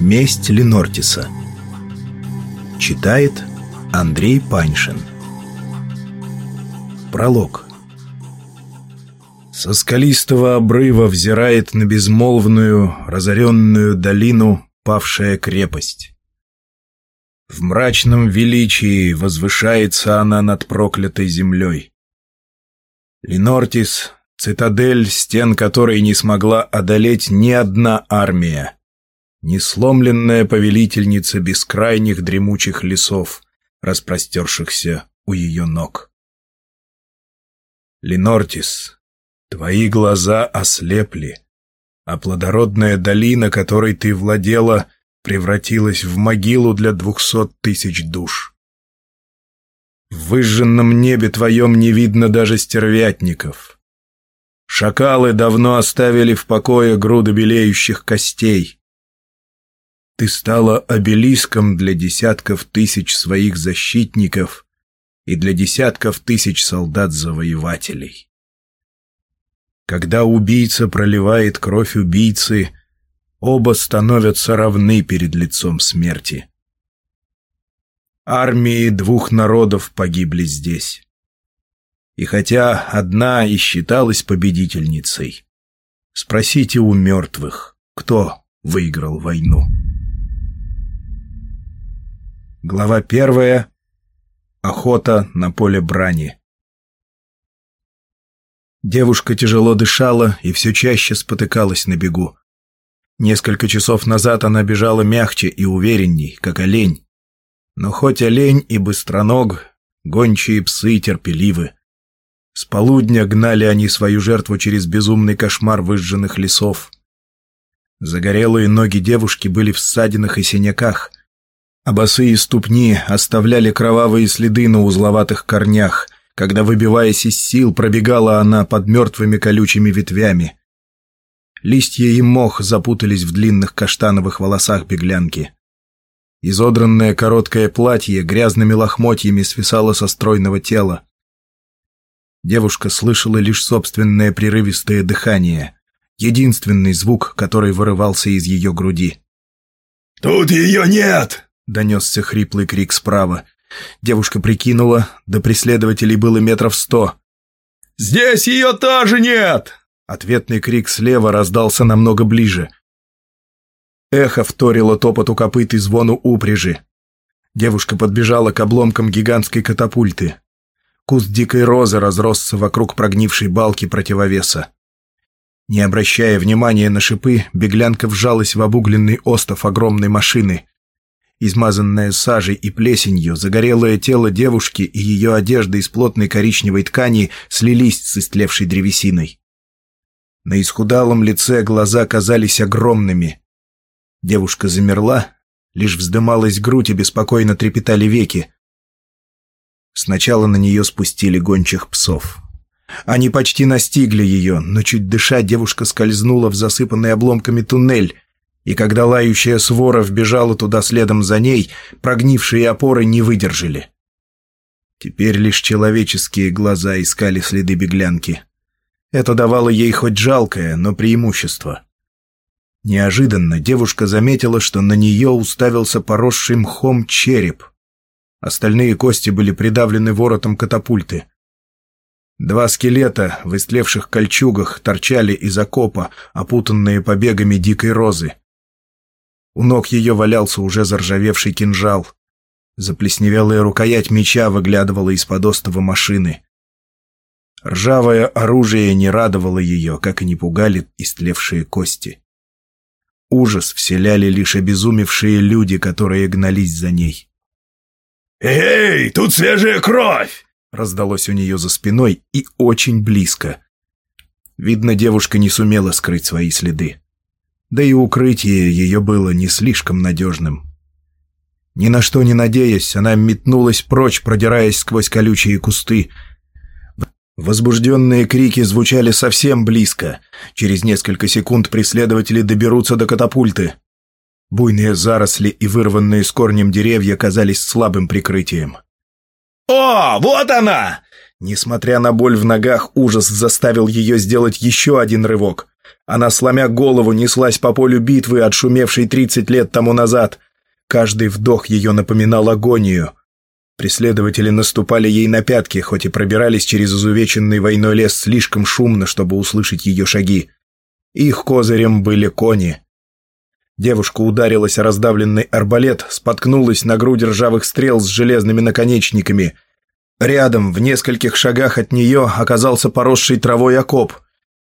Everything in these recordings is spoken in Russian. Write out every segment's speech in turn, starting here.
Месть Ленортиса. Читает Андрей Паншин. Пролог. Со скалистого обрыва взирает на безмолвную, разоренную долину павшая крепость. В мрачном величии возвышается она над проклятой землей. Ленортис — цитадель, стен которой не смогла одолеть ни одна армия несломленная повелительница бескрайних дремучих лесов, распростершихся у ее ног. Ленортис, твои глаза ослепли, а плодородная долина, которой ты владела, превратилась в могилу для двухсот тысяч душ. В выжженном небе твоем не видно даже стервятников. Шакалы давно оставили в покое груды белеющих костей — ты стала обелиском для десятков тысяч своих защитников и для десятков тысяч солдат-завоевателей. Когда убийца проливает кровь убийцы, оба становятся равны перед лицом смерти. Армии двух народов погибли здесь. И хотя одна и считалась победительницей, спросите у мертвых, кто выиграл войну. Глава первая. Охота на поле брани. Девушка тяжело дышала и все чаще спотыкалась на бегу. Несколько часов назад она бежала мягче и уверенней, как олень. Но хоть олень и быстроног, гончие псы терпеливы. С полудня гнали они свою жертву через безумный кошмар выжженных лесов. Загорелые ноги девушки были в ссадинах и синяках – а босые ступни оставляли кровавые следы на узловатых корнях, когда, выбиваясь из сил, пробегала она под мертвыми колючими ветвями. Листья и мох запутались в длинных каштановых волосах беглянки. Изодранное короткое платье грязными лохмотьями свисало со стройного тела. Девушка слышала лишь собственное прерывистое дыхание, единственный звук, который вырывался из ее груди. «Тут ее нет!» — донесся хриплый крик справа. Девушка прикинула, до преследователей было метров сто. «Здесь ее тоже нет!» Ответный крик слева раздался намного ближе. Эхо вторило топоту копыт и звону упряжи. Девушка подбежала к обломкам гигантской катапульты. Куст дикой розы разросся вокруг прогнившей балки противовеса. Не обращая внимания на шипы, беглянка вжалась в обугленный остов огромной машины. Измазанное сажей и плесенью, загорелое тело девушки и ее одежда из плотной коричневой ткани слились с истлевшей древесиной. На исхудалом лице глаза казались огромными. Девушка замерла, лишь вздымалась грудь и беспокойно трепетали веки. Сначала на нее спустили гончих псов. Они почти настигли ее, но чуть дыша девушка скользнула в засыпанный обломками туннель, и когда лающая свора вбежала туда следом за ней, прогнившие опоры не выдержали. Теперь лишь человеческие глаза искали следы беглянки. Это давало ей хоть жалкое, но преимущество. Неожиданно девушка заметила, что на нее уставился поросший мхом череп. Остальные кости были придавлены воротом катапульты. Два скелета в истлевших кольчугах торчали из окопа, опутанные побегами дикой розы. У ног ее валялся уже заржавевший кинжал. Заплесневелая рукоять меча выглядывала из-под остова машины. Ржавое оружие не радовало ее, как и не пугали истлевшие кости. Ужас вселяли лишь обезумевшие люди, которые гнались за ней. «Эй, тут свежая кровь!» раздалось у нее за спиной и очень близко. Видно, девушка не сумела скрыть свои следы да и укрытие ее было не слишком надежным. Ни на что не надеясь, она метнулась прочь, продираясь сквозь колючие кусты. Возбужденные крики звучали совсем близко. Через несколько секунд преследователи доберутся до катапульты. Буйные заросли и вырванные с корнем деревья казались слабым прикрытием. «О, вот она!» Несмотря на боль в ногах, ужас заставил ее сделать еще один рывок. Она, сломя голову, неслась по полю битвы, отшумевшей 30 лет тому назад. Каждый вдох ее напоминал агонию. Преследователи наступали ей на пятки, хоть и пробирались через изувеченный войной лес слишком шумно, чтобы услышать ее шаги. Их козырем были кони. Девушка ударилась о раздавленный арбалет, споткнулась на грудь ржавых стрел с железными наконечниками. Рядом, в нескольких шагах от нее, оказался поросший травой окоп —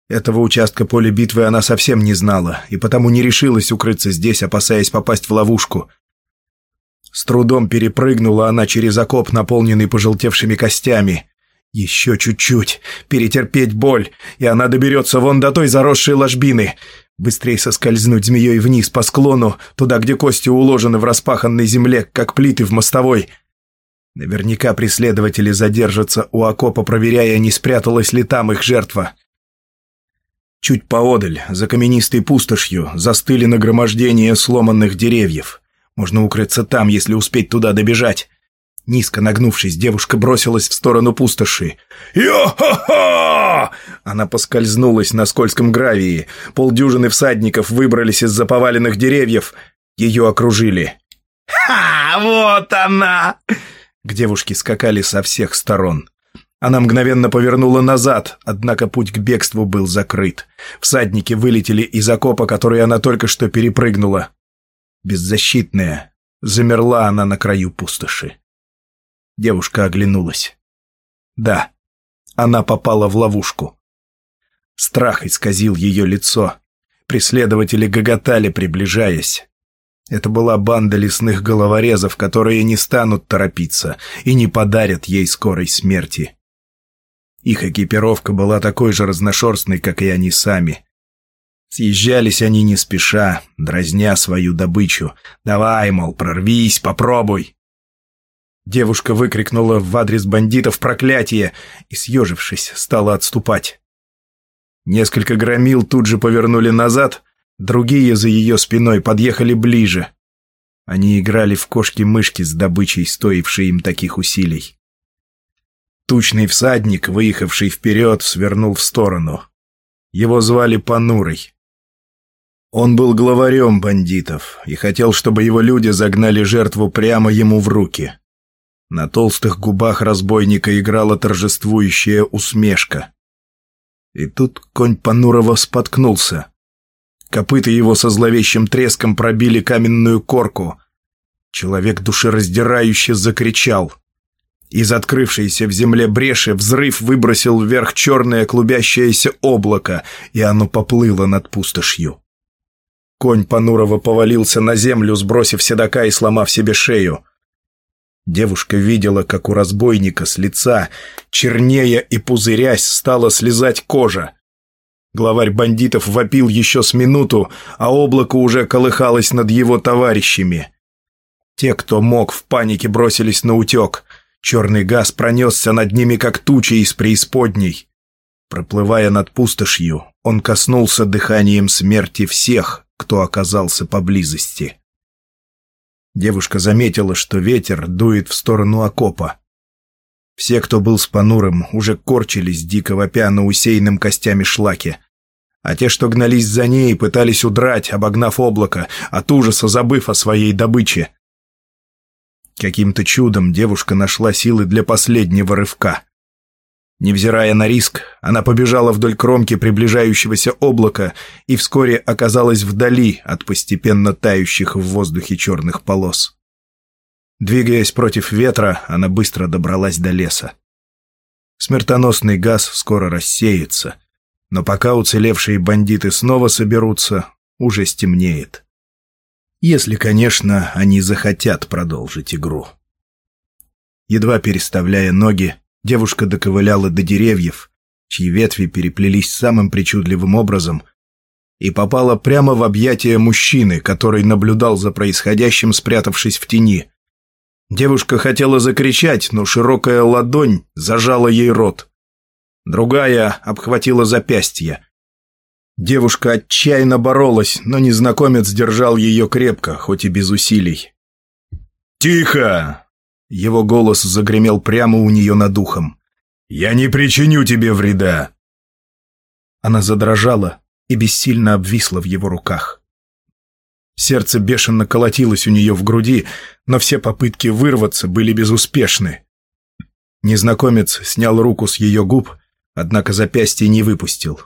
этого участка поля битвы она совсем не знала, и потому не решилась укрыться здесь, опасаясь попасть в ловушку. С трудом перепрыгнула она через окоп, наполненный пожелтевшими костями. Еще чуть-чуть, перетерпеть боль, и она доберется вон до той заросшей ложбины. Быстрее соскользнуть змеей вниз по склону, туда, где кости уложены в распаханной земле, как плиты в мостовой. Наверняка преследователи задержатся у окопа, проверяя, не спряталась ли там их жертва. Чуть поодаль, за каменистой пустошью, застыли нагромождения сломанных деревьев. Можно укрыться там, если успеть туда добежать. Низко нагнувшись, девушка бросилась в сторону пустоши. «Йо-хо-хо!» Она поскользнулась на скользком гравии. Полдюжины всадников выбрались из-за поваленных деревьев. Ее окружили. «Ха! Вот она!» К девушке скакали со всех сторон. Она мгновенно повернула назад, однако путь к бегству был закрыт. Всадники вылетели из окопа, который она только что перепрыгнула. Беззащитная, замерла она на краю пустоши. Девушка оглянулась. Да, она попала в ловушку. Страх исказил ее лицо. Преследователи гоготали, приближаясь. Это была банда лесных головорезов, которые не станут торопиться и не подарят ей скорой смерти. Их экипировка была такой же разношерстной, как и они сами. Съезжались они не спеша, дразня свою добычу. «Давай, мол, прорвись, попробуй!» Девушка выкрикнула в адрес бандитов проклятие и, съежившись, стала отступать. Несколько громил тут же повернули назад, другие за ее спиной подъехали ближе. Они играли в кошки-мышки с добычей, стоившей им таких усилий. Тучный всадник, выехавший вперед, свернул в сторону. Его звали Панурой. Он был главарем бандитов и хотел, чтобы его люди загнали жертву прямо ему в руки. На толстых губах разбойника играла торжествующая усмешка. И тут конь Панурова споткнулся. Копыта его со зловещим треском пробили каменную корку. Человек душераздирающе закричал — из открывшейся в земле бреши взрыв выбросил вверх черное клубящееся облако, и оно поплыло над пустошью. Конь Панурова повалился на землю, сбросив седока и сломав себе шею. Девушка видела, как у разбойника с лица, чернее и пузырясь, стала слезать кожа. Главарь бандитов вопил еще с минуту, а облако уже колыхалось над его товарищами. Те, кто мог, в панике бросились на утек — Черный газ пронесся над ними, как туча из преисподней. Проплывая над пустошью, он коснулся дыханием смерти всех, кто оказался поблизости. Девушка заметила, что ветер дует в сторону окопа. Все, кто был с понурым, уже корчились, дико вопя на усеянном костями шлаке. А те, что гнались за ней, пытались удрать, обогнав облако, от ужаса забыв о своей добыче. Каким-то чудом девушка нашла силы для последнего рывка. Невзирая на риск, она побежала вдоль кромки приближающегося облака и вскоре оказалась вдали от постепенно тающих в воздухе черных полос. Двигаясь против ветра, она быстро добралась до леса. Смертоносный газ скоро рассеется, но пока уцелевшие бандиты снова соберутся, уже стемнеет. Если, конечно, они захотят продолжить игру. Едва переставляя ноги, девушка доковыляла до деревьев, чьи ветви переплелись самым причудливым образом, и попала прямо в объятия мужчины, который наблюдал за происходящим, спрятавшись в тени. Девушка хотела закричать, но широкая ладонь зажала ей рот. Другая обхватила запястье, Девушка отчаянно боролась, но незнакомец держал ее крепко, хоть и без усилий. «Тихо!» Его голос загремел прямо у нее над ухом. «Я не причиню тебе вреда!» Она задрожала и бессильно обвисла в его руках. Сердце бешено колотилось у нее в груди, но все попытки вырваться были безуспешны. Незнакомец снял руку с ее губ, однако запястье не выпустил.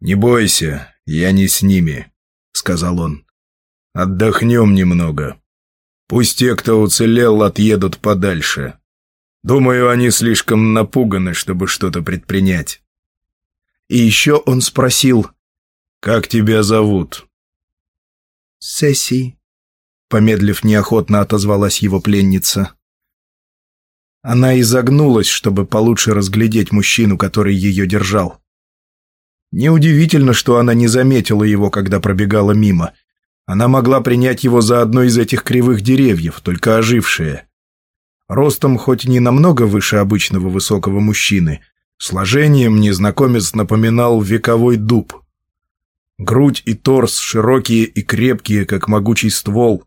«Не бойся, я не с ними», — сказал он. «Отдохнем немного. Пусть те, кто уцелел, отъедут подальше. Думаю, они слишком напуганы, чтобы что-то предпринять». И еще он спросил, «Как тебя зовут?» «Сесси», — помедлив неохотно отозвалась его пленница. Она изогнулась, чтобы получше разглядеть мужчину, который ее держал. Неудивительно, что она не заметила его, когда пробегала мимо. Она могла принять его за одно из этих кривых деревьев, только ожившее. Ростом хоть и не намного выше обычного высокого мужчины, сложением незнакомец напоминал вековой дуб. Грудь и торс широкие и крепкие, как могучий ствол,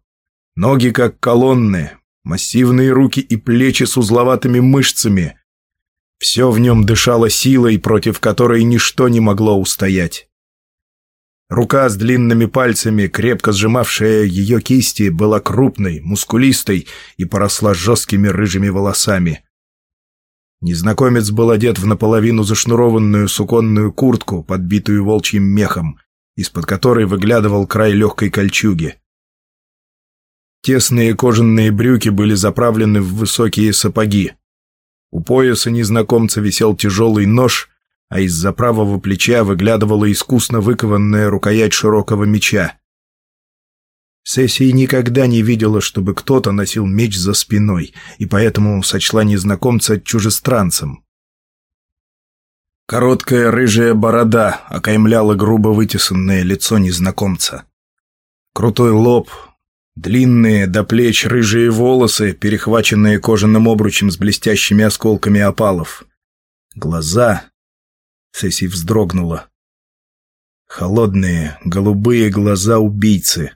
ноги как колонны, массивные руки и плечи с узловатыми мышцами — все в нем дышало силой, против которой ничто не могло устоять. Рука с длинными пальцами, крепко сжимавшая ее кисти, была крупной, мускулистой и поросла жесткими рыжими волосами. Незнакомец был одет в наполовину зашнурованную суконную куртку, подбитую волчьим мехом, из-под которой выглядывал край легкой кольчуги. Тесные кожаные брюки были заправлены в высокие сапоги. У пояса незнакомца висел тяжелый нож, а из-за правого плеча выглядывала искусно выкованная рукоять широкого меча. Сессия никогда не видела, чтобы кто-то носил меч за спиной, и поэтому сочла незнакомца чужестранцем. Короткая рыжая борода окаймляла грубо вытесанное лицо незнакомца. Крутой лоб, Длинные до плеч рыжие волосы, перехваченные кожаным обручем с блестящими осколками опалов. Глаза. Сесси вздрогнула. Холодные, голубые глаза убийцы.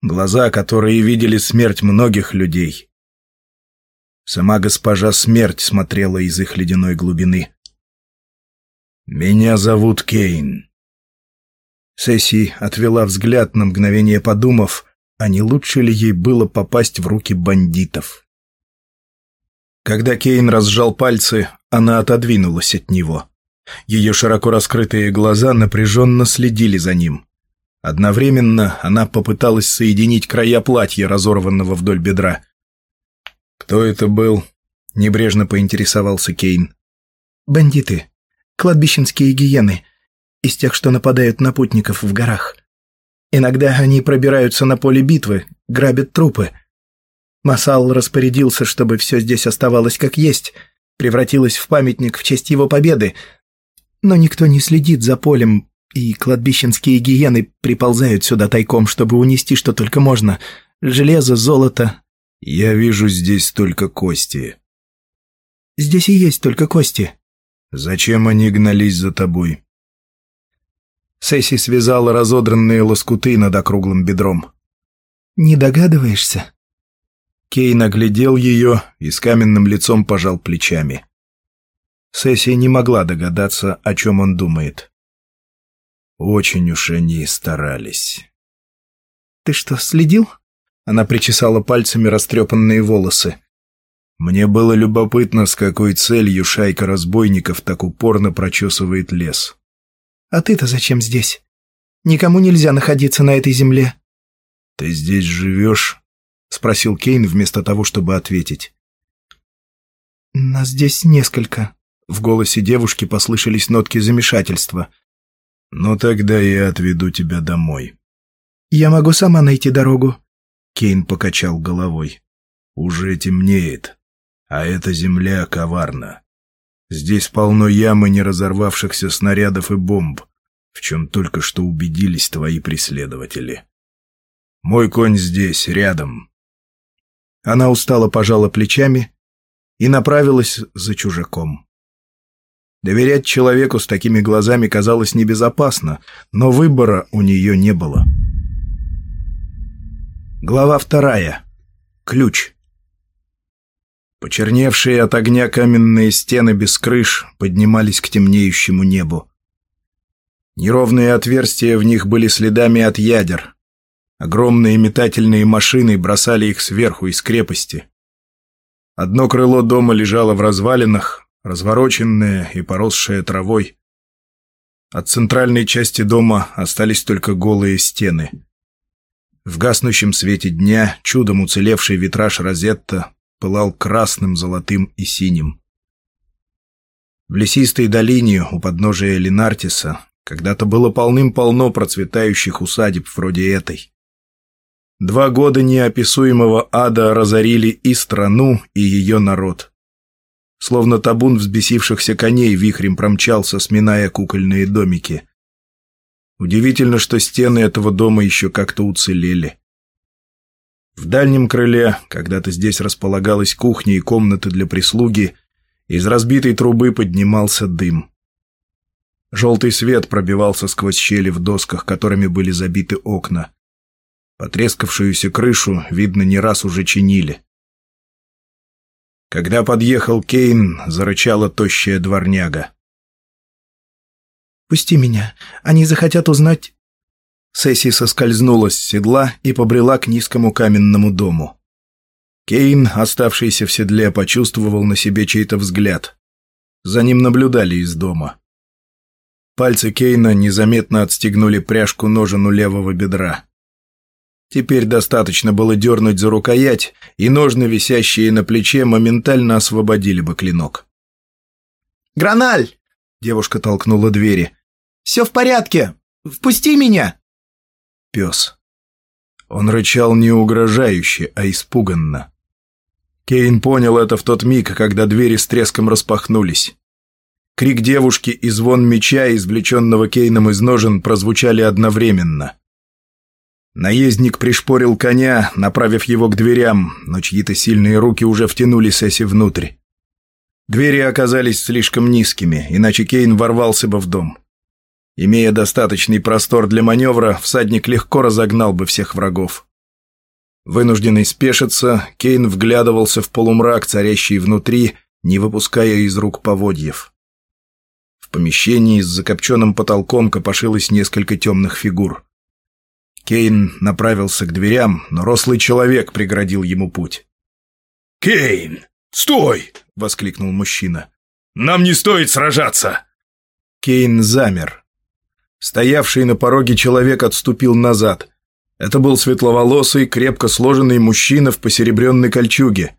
Глаза, которые видели смерть многих людей. Сама госпожа смерть смотрела из их ледяной глубины. «Меня зовут Кейн». Сесси отвела взгляд на мгновение, подумав, а не лучше ли ей было попасть в руки бандитов. Когда Кейн разжал пальцы, она отодвинулась от него. Ее широко раскрытые глаза напряженно следили за ним. Одновременно она попыталась соединить края платья, разорванного вдоль бедра. «Кто это был?» — небрежно поинтересовался Кейн. «Бандиты. Кладбищенские гиены. Из тех, что нападают на путников в горах», Иногда они пробираются на поле битвы, грабят трупы. Масал распорядился, чтобы все здесь оставалось как есть, превратилось в памятник в честь его победы. Но никто не следит за полем, и кладбищенские гиены приползают сюда тайком, чтобы унести что только можно. Железо, золото. Я вижу здесь только кости. Здесь и есть только кости. Зачем они гнались за тобой? Сесси связала разодранные лоскуты над округлым бедром. «Не догадываешься?» Кей наглядел ее и с каменным лицом пожал плечами. Сесси не могла догадаться, о чем он думает. Очень уж они старались. «Ты что, следил?» Она причесала пальцами растрепанные волосы. Мне было любопытно, с какой целью шайка разбойников так упорно прочесывает лес. А ты-то зачем здесь? Никому нельзя находиться на этой земле». «Ты здесь живешь?» — спросил Кейн вместо того, чтобы ответить. «Нас здесь несколько». В голосе девушки послышались нотки замешательства. Но тогда я отведу тебя домой». «Я могу сама найти дорогу». Кейн покачал головой. «Уже темнеет, а эта земля коварна. Здесь полно ямы неразорвавшихся снарядов и бомб, в чем только что убедились твои преследователи. Мой конь здесь, рядом. Она устало пожала плечами и направилась за чужаком. Доверять человеку с такими глазами казалось небезопасно, но выбора у нее не было. Глава вторая. Ключ. Почерневшие от огня каменные стены без крыш поднимались к темнеющему небу. Неровные отверстия в них были следами от ядер. Огромные метательные машины бросали их сверху из крепости. Одно крыло дома лежало в развалинах, развороченное и поросшее травой. От центральной части дома остались только голые стены. В гаснущем свете дня чудом уцелевший витраж розетта пылал красным, золотым и синим. В лесистой долине у подножия Ленартиса когда-то было полным-полно процветающих усадеб вроде этой. Два года неописуемого ада разорили и страну, и ее народ. Словно табун взбесившихся коней вихрем промчался, сминая кукольные домики. Удивительно, что стены этого дома еще как-то уцелели. В дальнем крыле, когда-то здесь располагалась кухня и комната для прислуги, из разбитой трубы поднимался дым. Желтый свет пробивался сквозь щели в досках, которыми были забиты окна. Потрескавшуюся крышу, видно, не раз уже чинили. Когда подъехал Кейн, зарычала тощая дворняга. «Пусти меня. Они захотят узнать, Сесси соскользнула с седла и побрела к низкому каменному дому. Кейн, оставшийся в седле, почувствовал на себе чей-то взгляд. За ним наблюдали из дома. Пальцы Кейна незаметно отстегнули пряжку ножен у левого бедра. Теперь достаточно было дернуть за рукоять, и ножны, висящие на плече, моментально освободили бы клинок. «Граналь!» — девушка толкнула двери. «Все в порядке! Впусти меня!» пес. Он рычал не угрожающе, а испуганно. Кейн понял это в тот миг, когда двери с треском распахнулись. Крик девушки и звон меча, извлеченного Кейном из ножен, прозвучали одновременно. Наездник пришпорил коня, направив его к дверям, но чьи-то сильные руки уже втянули Сесси внутрь. Двери оказались слишком низкими, иначе Кейн ворвался бы в дом. Имея достаточный простор для маневра, всадник легко разогнал бы всех врагов. Вынужденный спешиться, Кейн вглядывался в полумрак, царящий внутри, не выпуская из рук поводьев. В помещении с закопченным потолком копошилось несколько темных фигур. Кейн направился к дверям, но рослый человек преградил ему путь. «Кейн, стой!» — воскликнул мужчина. «Нам не стоит сражаться!» Кейн замер. Стоявший на пороге человек отступил назад. Это был светловолосый, крепко сложенный мужчина в посеребренной кольчуге.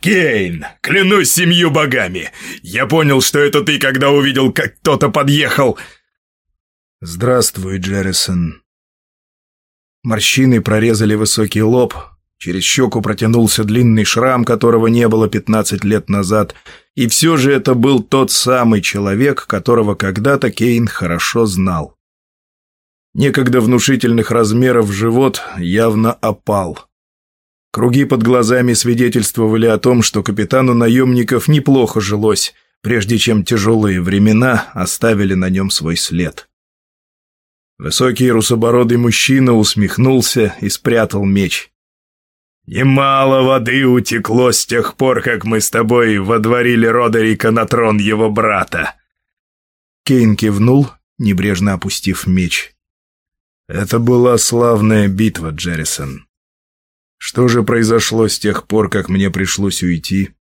«Кейн, клянусь семью богами! Я понял, что это ты, когда увидел, как кто-то подъехал!» «Здравствуй, Джеррисон!» Морщины прорезали высокий лоб, Через щеку протянулся длинный шрам, которого не было 15 лет назад, и все же это был тот самый человек, которого когда-то Кейн хорошо знал. Некогда внушительных размеров живот явно опал. Круги под глазами свидетельствовали о том, что капитану наемников неплохо жилось, прежде чем тяжелые времена оставили на нем свой след. Высокий русобородый мужчина усмехнулся и спрятал меч. Немало воды утекло с тех пор, как мы с тобой водворили Родерика на трон его брата. Кейн кивнул, небрежно опустив меч. Это была славная битва, Джеррисон. Что же произошло с тех пор, как мне пришлось уйти?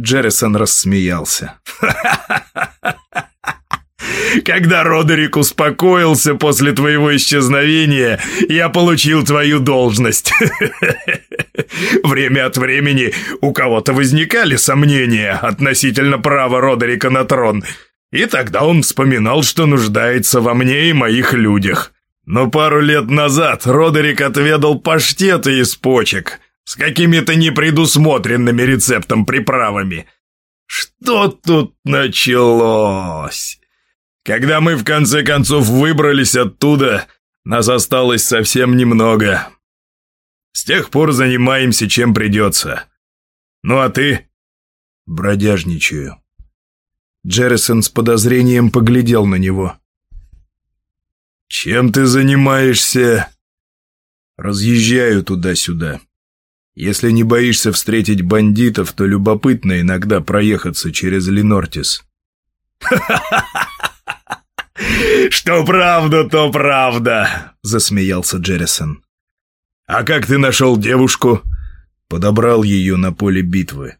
Джеррисон рассмеялся. «Ха-ха-ха! Когда Родерик успокоился после твоего исчезновения, я получил твою должность. Время от времени у кого-то возникали сомнения относительно права Родерика на трон, и тогда он вспоминал, что нуждается во мне и моих людях. Но пару лет назад Родерик отведал паштеты из почек с какими-то непредусмотренными рецептом приправами. Что тут началось? Когда мы в конце концов выбрались оттуда, нас осталось совсем немного. С тех пор занимаемся, чем придется. Ну а ты? Бродяжничаю. Джеррисон с подозрением поглядел на него. Чем ты занимаешься? Разъезжаю туда-сюда. Если не боишься встретить бандитов, то любопытно иногда проехаться через Ленортис. Ха-ха-ха! «Что правда, то правда», — засмеялся Джеррисон. «А как ты нашел девушку?» Подобрал ее на поле битвы.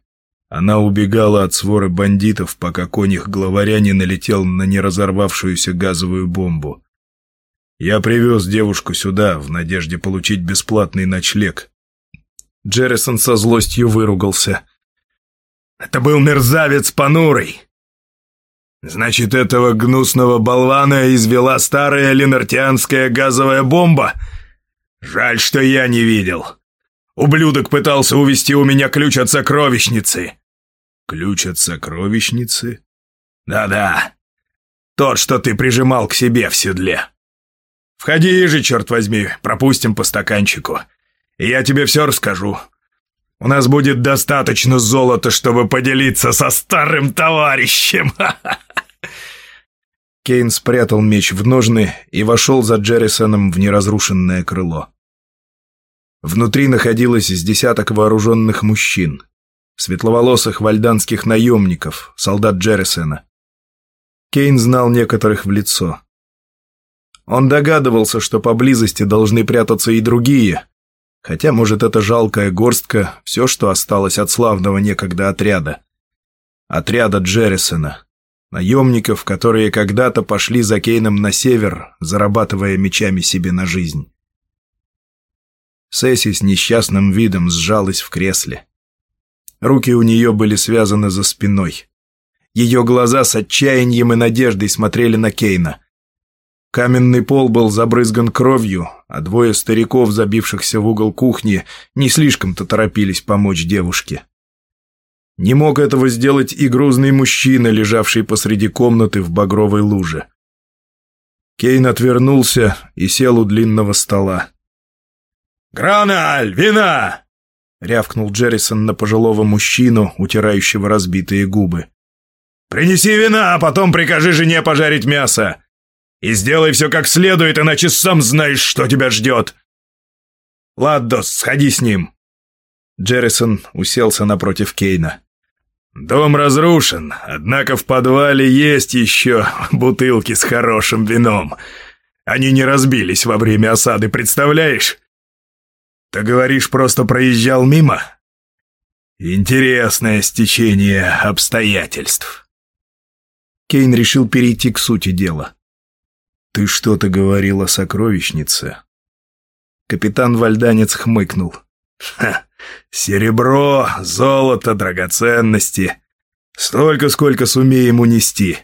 Она убегала от своры бандитов, пока конюх главаря не налетел на неразорвавшуюся газовую бомбу. Я привез девушку сюда, в надежде получить бесплатный ночлег. Джеррисон со злостью выругался. «Это был мерзавец понурый! Значит, этого гнусного болвана извела старая ленартианская газовая бомба? Жаль, что я не видел. Ублюдок пытался увести у меня ключ от сокровищницы. Ключ от сокровищницы? Да-да. Тот, что ты прижимал к себе в седле. Входи же, черт возьми, пропустим по стаканчику. И я тебе все расскажу. У нас будет достаточно золота, чтобы поделиться со старым товарищем!» Кейн спрятал меч в ножны и вошел за Джеррисоном в неразрушенное крыло. Внутри находилось из десяток вооруженных мужчин, светловолосых вальданских наемников, солдат Джеррисона. Кейн знал некоторых в лицо. Он догадывался, что поблизости должны прятаться и другие, Хотя, может, эта жалкая горстка – все, что осталось от славного некогда отряда. Отряда Джеррисона. Наемников, которые когда-то пошли за Кейном на север, зарабатывая мечами себе на жизнь. Сесси с несчастным видом сжалась в кресле. Руки у нее были связаны за спиной. Ее глаза с отчаянием и надеждой смотрели на Кейна. Каменный пол был забрызган кровью, а двое стариков, забившихся в угол кухни, не слишком-то торопились помочь девушке. Не мог этого сделать и грузный мужчина, лежавший посреди комнаты в багровой луже. Кейн отвернулся и сел у длинного стола. «Граналь, вина!» — рявкнул Джеррисон на пожилого мужчину, утирающего разбитые губы. «Принеси вина, а потом прикажи жене пожарить мясо. И сделай все как следует, иначе сам знаешь, что тебя ждет. Ладдос, сходи с ним. Джеррисон уселся напротив Кейна. «Дом разрушен, однако в подвале есть еще бутылки с хорошим вином. Они не разбились во время осады, представляешь?» «Ты говоришь, просто проезжал мимо?» «Интересное стечение обстоятельств». Кейн решил перейти к сути дела. «Ты что-то говорил о сокровищнице?» Капитан Вальданец хмыкнул. «Ха! Серебро, золото, драгоценности. Столько, сколько сумеем унести,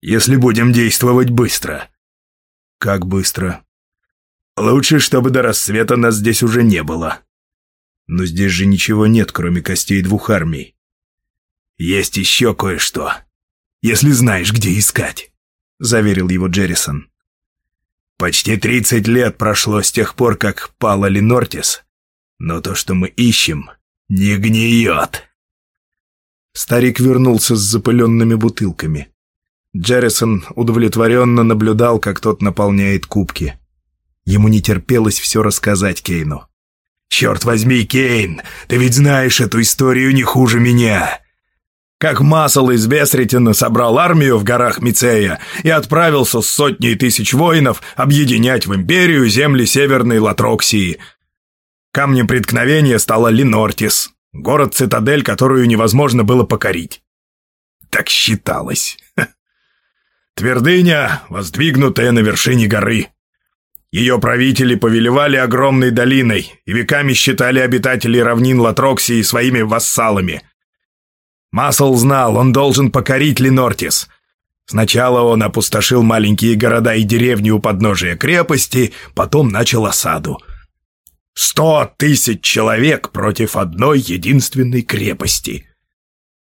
если будем действовать быстро». «Как быстро?» «Лучше, чтобы до рассвета нас здесь уже не было». «Но здесь же ничего нет, кроме костей двух армий». «Есть еще кое-что, если знаешь, где искать», — заверил его Джеррисон. Почти 30 лет прошло с тех пор, как пала Ленортис, но то, что мы ищем, не гниет. Старик вернулся с запыленными бутылками. Джеррисон удовлетворенно наблюдал, как тот наполняет кубки. Ему не терпелось все рассказать Кейну. «Черт возьми, Кейн, ты ведь знаешь эту историю не хуже меня как Масл из Бесретина собрал армию в горах Мицея и отправился с сотней тысяч воинов объединять в империю земли Северной Латроксии. Камнем преткновения стала Линортис, город-цитадель, которую невозможно было покорить. Так считалось. Твердыня, воздвигнутая на вершине горы. Ее правители повелевали огромной долиной и веками считали обитателей равнин Латроксии своими вассалами – Масл знал, он должен покорить Ленортис. Сначала он опустошил маленькие города и деревни у подножия крепости, потом начал осаду. Сто тысяч человек против одной единственной крепости.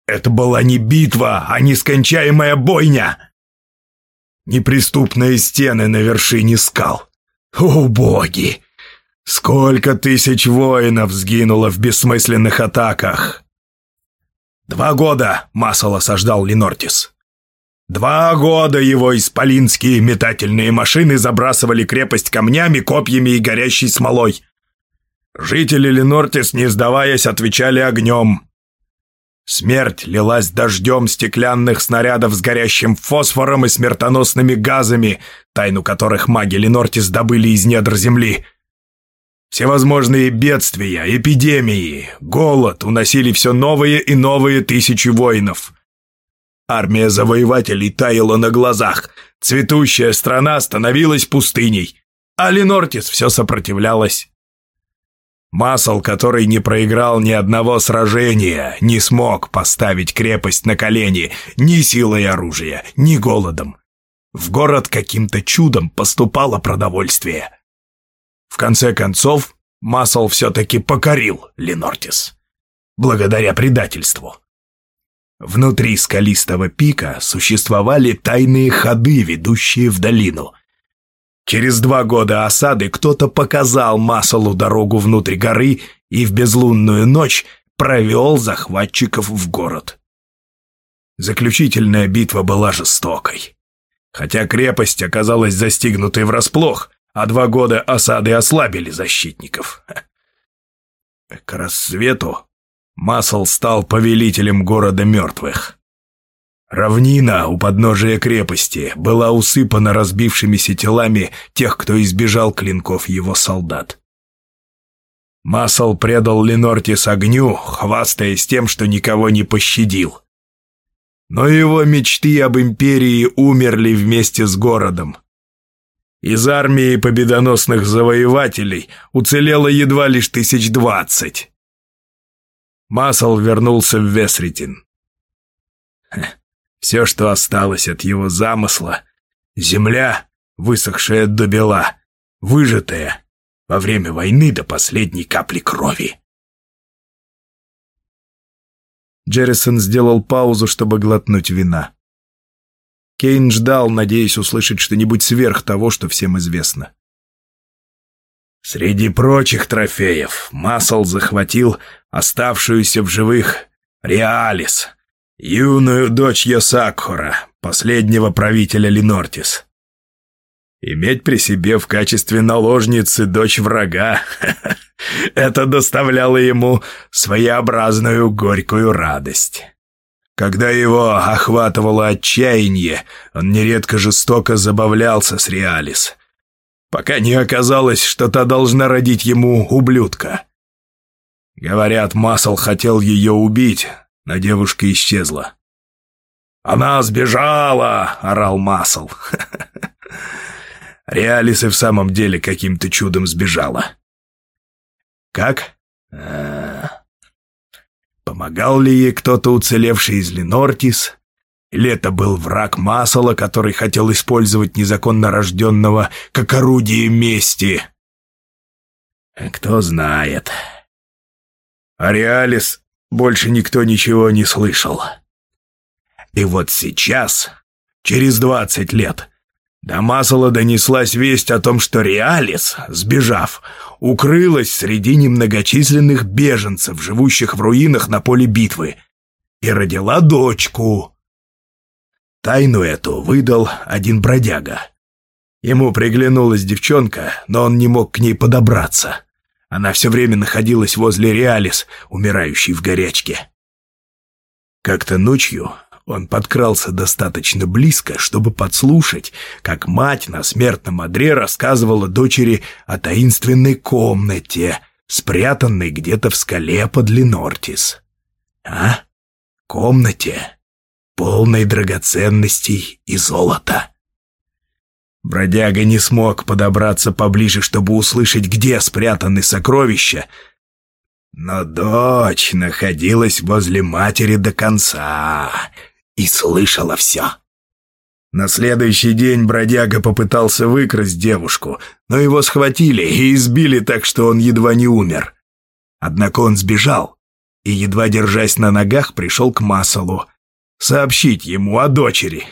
Это была не битва, а нескончаемая бойня. Неприступные стены на вершине скал. О, боги! Сколько тысяч воинов сгинуло в бессмысленных атаках! Два года Масол осаждал Ленортис. Два года его исполинские метательные машины забрасывали крепость камнями, копьями и горящей смолой. Жители Ленортис, не сдаваясь, отвечали огнем. Смерть лилась дождем стеклянных снарядов с горящим фосфором и смертоносными газами, тайну которых маги Ленортис добыли из недр земли. Всевозможные бедствия, эпидемии, голод уносили все новые и новые тысячи воинов. Армия завоевателей таяла на глазах, цветущая страна становилась пустыней, а Ленортис все сопротивлялась. Масл, который не проиграл ни одного сражения, не смог поставить крепость на колени ни силой оружия, ни голодом. В город каким-то чудом поступало продовольствие – в конце концов, Массел все-таки покорил Ленортис. Благодаря предательству. Внутри скалистого пика существовали тайные ходы, ведущие в долину. Через два года осады кто-то показал Масселу дорогу внутрь горы и в безлунную ночь провел захватчиков в город. Заключительная битва была жестокой. Хотя крепость оказалась застигнутой врасплох, а два года осады ослабили защитников. К рассвету Масл стал повелителем города мертвых. Равнина у подножия крепости была усыпана разбившимися телами тех, кто избежал клинков его солдат. Масл предал Ленортис огню, хвастаясь тем, что никого не пощадил. Но его мечты об империи умерли вместе с городом, из армии победоносных завоевателей уцелело едва лишь тысяч двадцать. Масл вернулся в Весретин. Все, что осталось от его замысла — земля, высохшая до бела, выжатая во время войны до последней капли крови. Джеррисон сделал паузу, чтобы глотнуть вина. Кейн ждал, надеясь услышать что-нибудь сверх того, что всем известно. Среди прочих трофеев Массел захватил оставшуюся в живых Реалис, юную дочь Йосакхора, последнего правителя Ленортис. Иметь при себе в качестве наложницы дочь врага — это доставляло ему своеобразную горькую радость. Когда его охватывало отчаяние, он нередко жестоко забавлялся с Реалис, пока не оказалось, что та должна родить ему ублюдка. Говорят, Масл хотел ее убить, но девушка исчезла. «Она сбежала!» — орал Масл. Реалис и в самом деле каким-то чудом сбежала. «Как?» «Э, Помогал ли ей кто-то уцелевший из Ленортис? Или это был враг Масала, который хотел использовать незаконно рожденного как орудие мести? Кто знает. Ариалис больше никто ничего не слышал. И вот сейчас, через двадцать лет, до Масла донеслась весть о том, что Реалис, сбежав, укрылась среди немногочисленных беженцев, живущих в руинах на поле битвы, и родила дочку. Тайну эту выдал один бродяга. Ему приглянулась девчонка, но он не мог к ней подобраться. Она все время находилась возле Реалис, умирающей в горячке. Как-то ночью он подкрался достаточно близко, чтобы подслушать, как мать на смертном одре рассказывала дочери о таинственной комнате, спрятанной где-то в скале под Ленортис. А? Комнате, полной драгоценностей и золота. Бродяга не смог подобраться поближе, чтобы услышать, где спрятаны сокровища, но дочь находилась возле матери до конца, и слышала все. На следующий день бродяга попытался выкрасть девушку, но его схватили и избили так, что он едва не умер. Однако он сбежал и, едва держась на ногах, пришел к Масолу сообщить ему о дочери.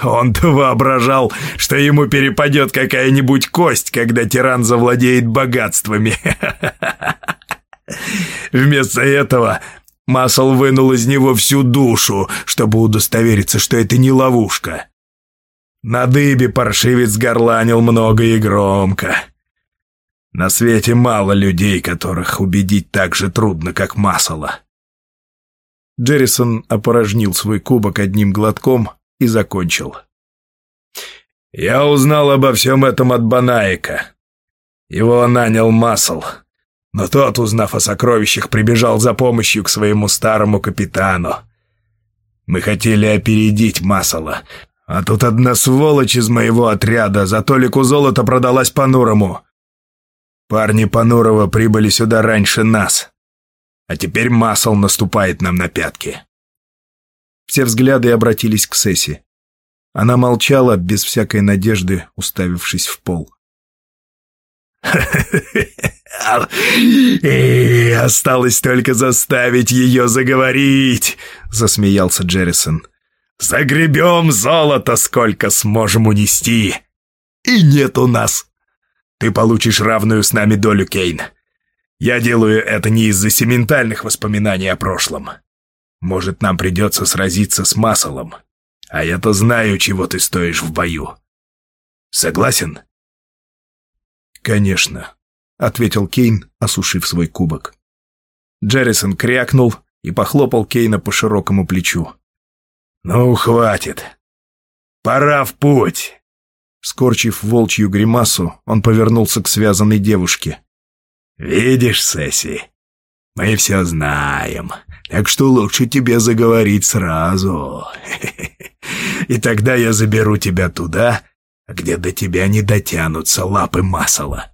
Он-то воображал, что ему перепадет какая-нибудь кость, когда тиран завладеет богатствами. Вместо этого Масл вынул из него всю душу, чтобы удостовериться, что это не ловушка. На дыбе паршивец горланил много и громко. На свете мало людей, которых убедить так же трудно, как Масла. Джеррисон опорожнил свой кубок одним глотком и закончил. «Я узнал обо всем этом от Банаика. Его нанял Масл. Но тот, узнав о сокровищах, прибежал за помощью к своему старому капитану. Мы хотели опередить Масала, а тут одна сволочь из моего отряда за толику золота продалась Панурому. Парни Панурова прибыли сюда раньше нас. А теперь Масл наступает нам на пятки. Все взгляды обратились к Сесси. Она молчала, без всякой надежды, уставившись в пол. «Хе-хе-хе!» Эр! И осталось только заставить ее заговорить!» — засмеялся Джеррисон. «Загребем золото, сколько сможем унести!» «И нет у нас!» «Ты получишь равную с нами долю, Кейн!» «Я делаю это не из-за сементальных воспоминаний о прошлом. Может, нам придется сразиться с Масселом. А я-то знаю, чего ты стоишь в бою. Согласен?» «Конечно», ответил Кейн, осушив свой кубок. Джеррисон крякнул и похлопал Кейна по широкому плечу. «Ну, хватит. Пора в путь!» Скорчив волчью гримасу, он повернулся к связанной девушке. «Видишь, Сесси, мы все знаем, так что лучше тебе заговорить сразу. И тогда я заберу тебя туда, где до тебя не дотянутся лапы масла.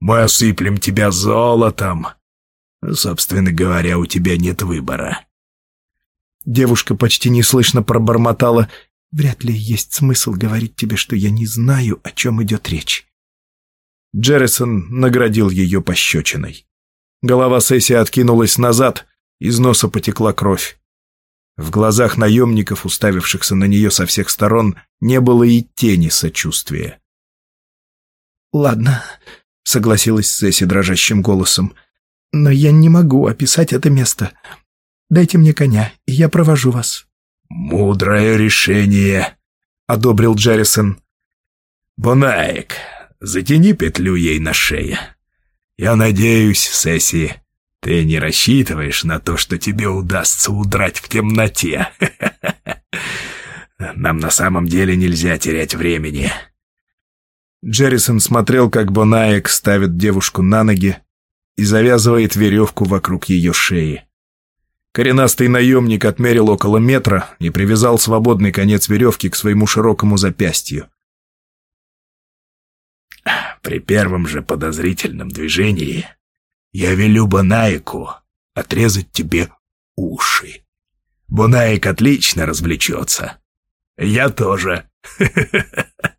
Мы осыплем тебя золотом. Собственно говоря, у тебя нет выбора. Девушка почти неслышно пробормотала. Вряд ли есть смысл говорить тебе, что я не знаю, о чем идет речь. Джеррисон наградил ее пощечиной. Голова Сесси откинулась назад, из носа потекла кровь. В глазах наемников, уставившихся на нее со всех сторон, не было и тени сочувствия. «Ладно, — согласилась Сесси дрожащим голосом. «Но я не могу описать это место. Дайте мне коня, и я провожу вас». «Мудрое решение», — одобрил Джеррисон. «Бонаек, затяни петлю ей на шее. Я надеюсь, Сесси, ты не рассчитываешь на то, что тебе удастся удрать в темноте. Нам на самом деле нельзя терять времени». Джеррисон смотрел, как Бонаек ставит девушку на ноги и завязывает веревку вокруг ее шеи. Коренастый наемник отмерил около метра и привязал свободный конец веревки к своему широкому запястью. «При первом же подозрительном движении я велю Бонаеку отрезать тебе уши. Бонаек отлично развлечется. Я тоже.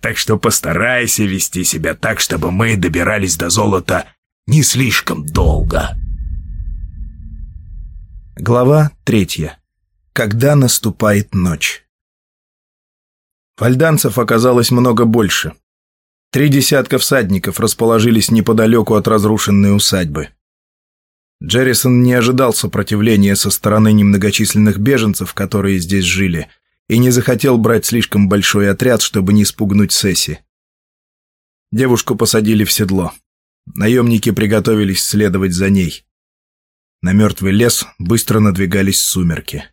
Так что постарайся вести себя так, чтобы мы добирались до золота не слишком долго. Глава третья. Когда наступает ночь. Фальданцев оказалось много больше. Три десятка всадников расположились неподалеку от разрушенной усадьбы. Джеррисон не ожидал сопротивления со стороны немногочисленных беженцев, которые здесь жили – и не захотел брать слишком большой отряд, чтобы не спугнуть Сесси. Девушку посадили в седло. Наемники приготовились следовать за ней. На мертвый лес быстро надвигались сумерки.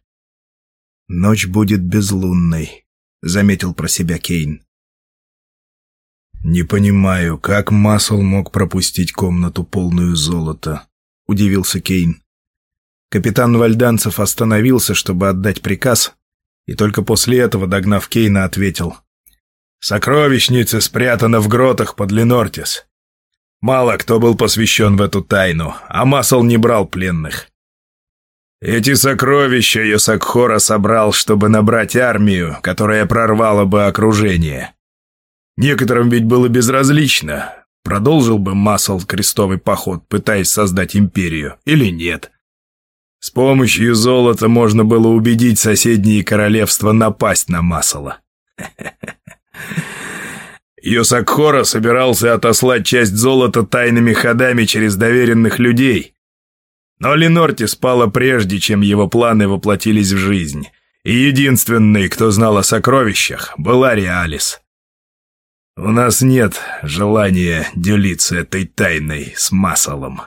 «Ночь будет безлунной», — заметил про себя Кейн. «Не понимаю, как Масл мог пропустить комнату, полную золота?» — удивился Кейн. Капитан Вальданцев остановился, чтобы отдать приказ, и только после этого, догнав Кейна, ответил. «Сокровищница спрятана в гротах под Ленортис. Мало кто был посвящен в эту тайну, а Масл не брал пленных. Эти сокровища Йосакхора собрал, чтобы набрать армию, которая прорвала бы окружение. Некоторым ведь было безразлично, продолжил бы Масл крестовый поход, пытаясь создать империю, или нет». С помощью золота можно было убедить соседние королевства напасть на Масала. Йосакхора собирался отослать часть золота тайными ходами через доверенных людей. Но Ленорти спала прежде, чем его планы воплотились в жизнь. И единственной, кто знал о сокровищах, была Реалис. У нас нет желания делиться этой тайной с Масалом.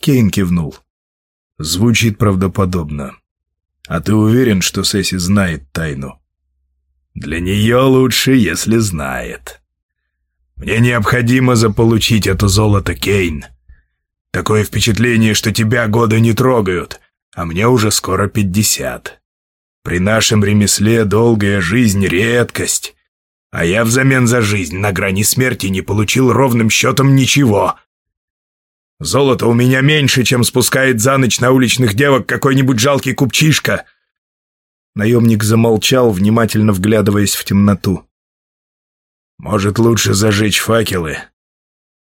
Кейн кивнул. Звучит правдоподобно. А ты уверен, что Сесси знает тайну? Для нее лучше, если знает. Мне необходимо заполучить это золото, Кейн. Такое впечатление, что тебя годы не трогают, а мне уже скоро пятьдесят. При нашем ремесле долгая жизнь — редкость. А я взамен за жизнь на грани смерти не получил ровным счетом ничего. Золото у меня меньше, чем спускает за ночь на уличных девок какой-нибудь жалкий купчишка. Наемник замолчал, внимательно вглядываясь в темноту. Может, лучше зажечь факелы?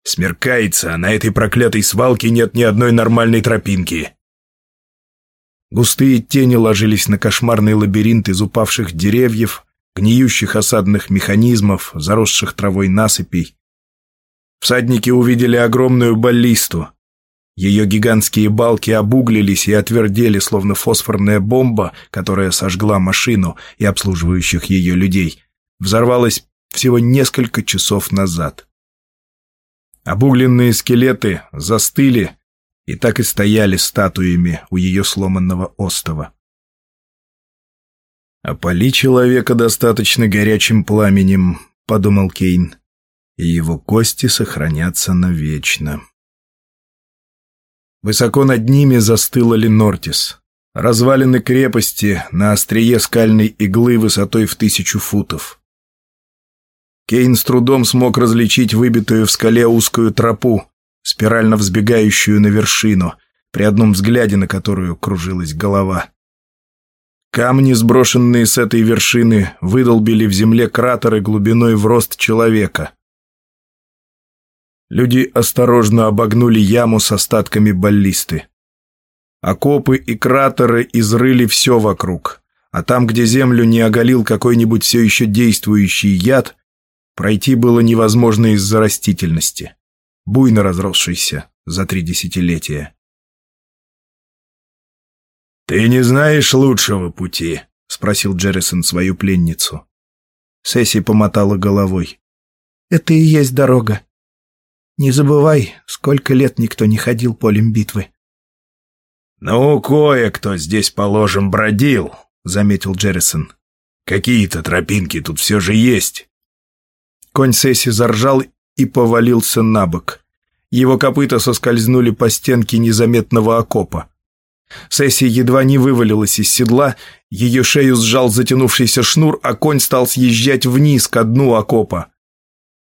Смеркается, а на этой проклятой свалке нет ни одной нормальной тропинки. Густые тени ложились на кошмарный лабиринт из упавших деревьев, гниющих осадных механизмов, заросших травой насыпей, Всадники увидели огромную баллисту. Ее гигантские балки обуглились и отвердели, словно фосфорная бомба, которая сожгла машину и обслуживающих ее людей. Взорвалась всего несколько часов назад. Обугленные скелеты застыли и так и стояли статуями у ее сломанного остова. «А «Опали человека достаточно горячим пламенем», — подумал Кейн и его кости сохранятся навечно. Высоко над ними застыла Ленортис. Развалины крепости на острие скальной иглы высотой в тысячу футов. Кейн с трудом смог различить выбитую в скале узкую тропу, спирально взбегающую на вершину, при одном взгляде на которую кружилась голова. Камни, сброшенные с этой вершины, выдолбили в земле кратеры глубиной в рост человека. Люди осторожно обогнули яму с остатками баллисты. Окопы и кратеры изрыли все вокруг, а там, где землю не оголил какой-нибудь все еще действующий яд, пройти было невозможно из-за растительности, буйно разросшейся за три десятилетия. «Ты не знаешь лучшего пути?» — спросил Джеррисон свою пленницу. Сесси помотала головой. «Это и есть дорога. Не забывай, сколько лет никто не ходил полем битвы. «Ну, кое-кто здесь, положим, бродил», — заметил Джеррисон. «Какие-то тропинки тут все же есть». Конь Сесси заржал и повалился на бок. Его копыта соскользнули по стенке незаметного окопа. Сесси едва не вывалилась из седла, ее шею сжал затянувшийся шнур, а конь стал съезжать вниз, ко дну окопа.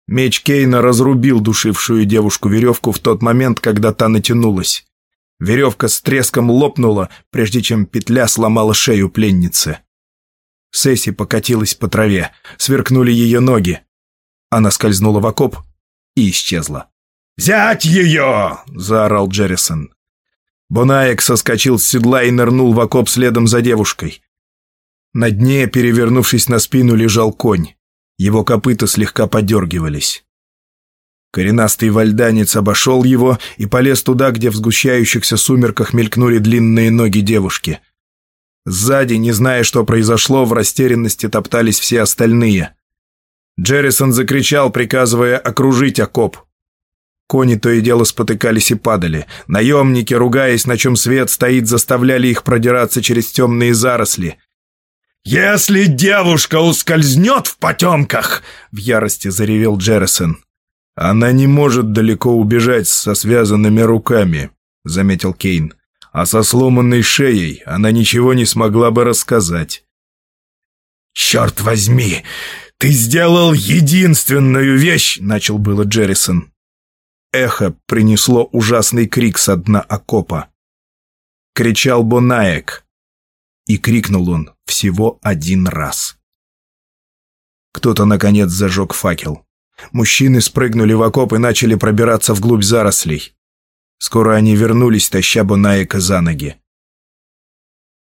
Меч Кейна разрубил душившую девушку веревку в тот момент, когда та натянулась. Веревка с треском лопнула, прежде чем петля сломала шею пленницы. Сесси покатилась по траве, сверкнули ее ноги. Она скользнула в окоп и исчезла. «Взять ее!» – заорал Джеррисон. Бунаек соскочил с седла и нырнул в окоп следом за девушкой. На дне, перевернувшись на спину, лежал конь. Его копыта слегка подергивались. Коренастый вальданец обошел его и полез туда, где в сгущающихся сумерках мелькнули длинные ноги девушки. Сзади, не зная, что произошло, в растерянности топтались все остальные. Джеррисон закричал, приказывая окружить окоп. Кони то и дело спотыкались и падали. Наемники, ругаясь, на чем свет стоит, заставляли их продираться через темные заросли. «Если девушка ускользнет в потемках!» — в ярости заревел Джеррисон. «Она не может далеко убежать со связанными руками», — заметил Кейн. «А со сломанной шеей она ничего не смогла бы рассказать». «Черт возьми! Ты сделал единственную вещь!» — начал было Джеррисон. Эхо принесло ужасный крик со дна окопа. Кричал Бонаек. И крикнул он всего один раз. Кто-то, наконец, зажег факел. Мужчины спрыгнули в окоп и начали пробираться вглубь зарослей. Скоро они вернулись, таща Бунаека за ноги.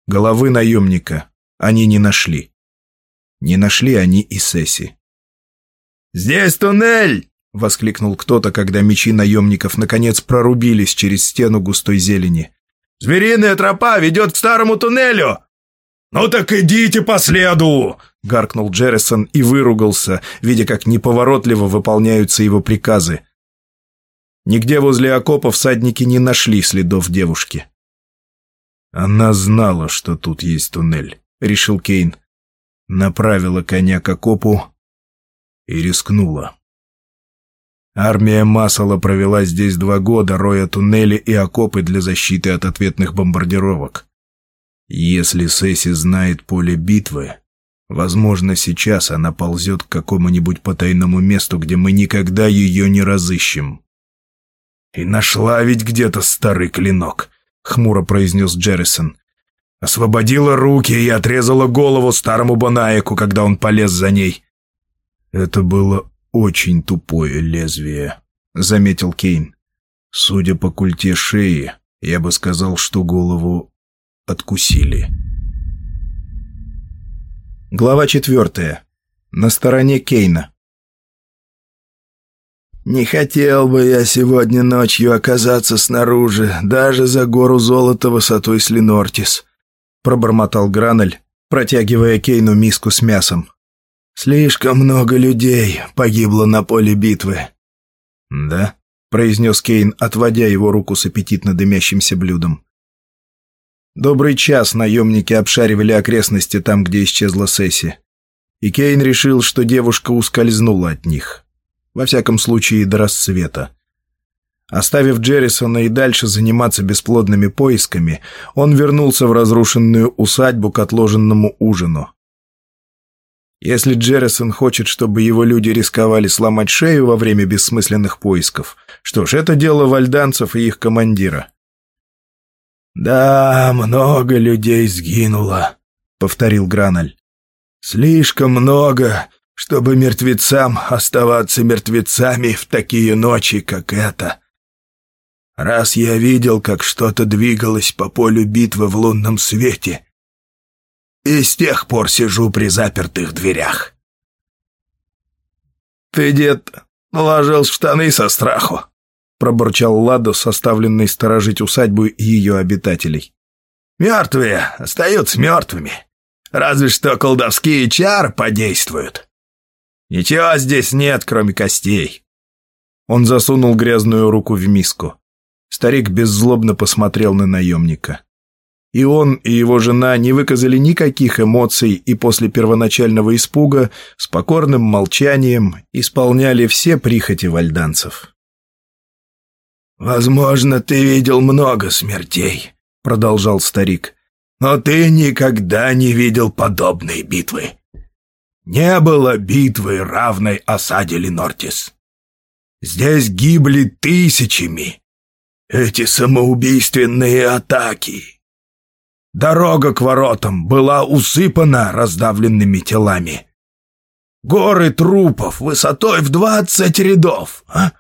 Головы наемника они не нашли. Не нашли они и Сесси. «Здесь туннель!» — воскликнул кто-то, когда мечи наемников наконец прорубились через стену густой зелени. «Звериная тропа ведет к старому туннелю! «Ну так идите по следу!» — гаркнул Джеррисон и выругался, видя, как неповоротливо выполняются его приказы. Нигде возле окопа всадники не нашли следов девушки. «Она знала, что тут есть туннель», — решил Кейн. Направила коня к окопу и рискнула. Армия Масала провела здесь два года, роя туннели и окопы для защиты от ответных бомбардировок. Если Сесси знает поле битвы, возможно, сейчас она ползет к какому-нибудь потайному месту, где мы никогда ее не разыщем. «И нашла ведь где-то старый клинок», — хмуро произнес Джеррисон. «Освободила руки и отрезала голову старому Банаеку, когда он полез за ней». «Это было очень тупое лезвие», — заметил Кейн. «Судя по культе шеи, я бы сказал, что голову откусили. Глава четвертая. На стороне Кейна. «Не хотел бы я сегодня ночью оказаться снаружи, даже за гору золота высотой Слинортис, пробормотал Грануль, протягивая Кейну миску с мясом. «Слишком много людей погибло на поле битвы». «Да», — произнес Кейн, отводя его руку с аппетитно дымящимся блюдом. Добрый час наемники обшаривали окрестности там, где исчезла Сесси. И Кейн решил, что девушка ускользнула от них. Во всяком случае, до рассвета. Оставив Джеррисона и дальше заниматься бесплодными поисками, он вернулся в разрушенную усадьбу к отложенному ужину. Если Джеррисон хочет, чтобы его люди рисковали сломать шею во время бессмысленных поисков, что ж, это дело вальданцев и их командира. «Да, много людей сгинуло», — повторил Граналь. «Слишком много, чтобы мертвецам оставаться мертвецами в такие ночи, как эта. Раз я видел, как что-то двигалось по полю битвы в лунном свете, и с тех пор сижу при запертых дверях». «Ты, дед, положил штаны со страху», пробурчал Ладо, составленный сторожить усадьбу ее обитателей. «Мертвые остаются мертвыми. Разве что колдовские чар подействуют. Ничего здесь нет, кроме костей». Он засунул грязную руку в миску. Старик беззлобно посмотрел на наемника. И он, и его жена не выказали никаких эмоций и после первоначального испуга с покорным молчанием исполняли все прихоти вальданцев. «Возможно, ты видел много смертей», — продолжал старик. «Но ты никогда не видел подобной битвы. Не было битвы, равной осаде Ленортис. Здесь гибли тысячами эти самоубийственные атаки. Дорога к воротам была усыпана раздавленными телами. Горы трупов высотой в двадцать рядов, а?»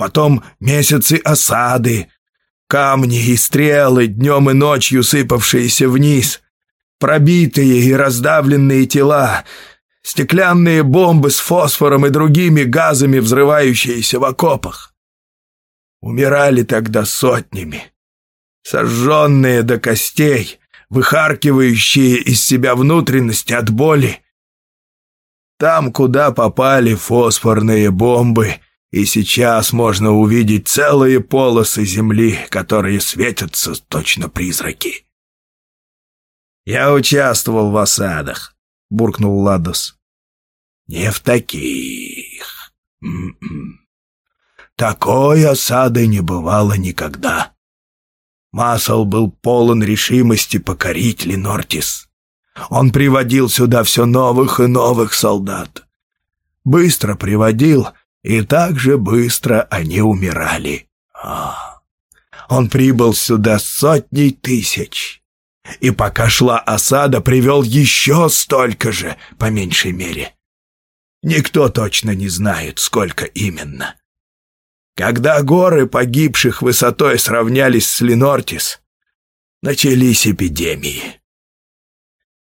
потом месяцы осады, камни и стрелы, днем и ночью сыпавшиеся вниз, пробитые и раздавленные тела, стеклянные бомбы с фосфором и другими газами, взрывающиеся в окопах. Умирали тогда сотнями, сожженные до костей, выхаркивающие из себя внутренности от боли. Там, куда попали фосфорные бомбы — и сейчас можно увидеть целые полосы земли, которые светятся точно призраки. «Я участвовал в осадах», — буркнул Ладос. «Не в таких. М -м -м. Такой осады не бывало никогда». Масл был полон решимости покорить Ленортис. Он приводил сюда все новых и новых солдат. Быстро приводил — и так же быстро они умирали. О, он прибыл сюда сотней тысяч, и пока шла осада, привел еще столько же, по меньшей мере. Никто точно не знает, сколько именно. Когда горы погибших высотой сравнялись с Ленортис, начались эпидемии.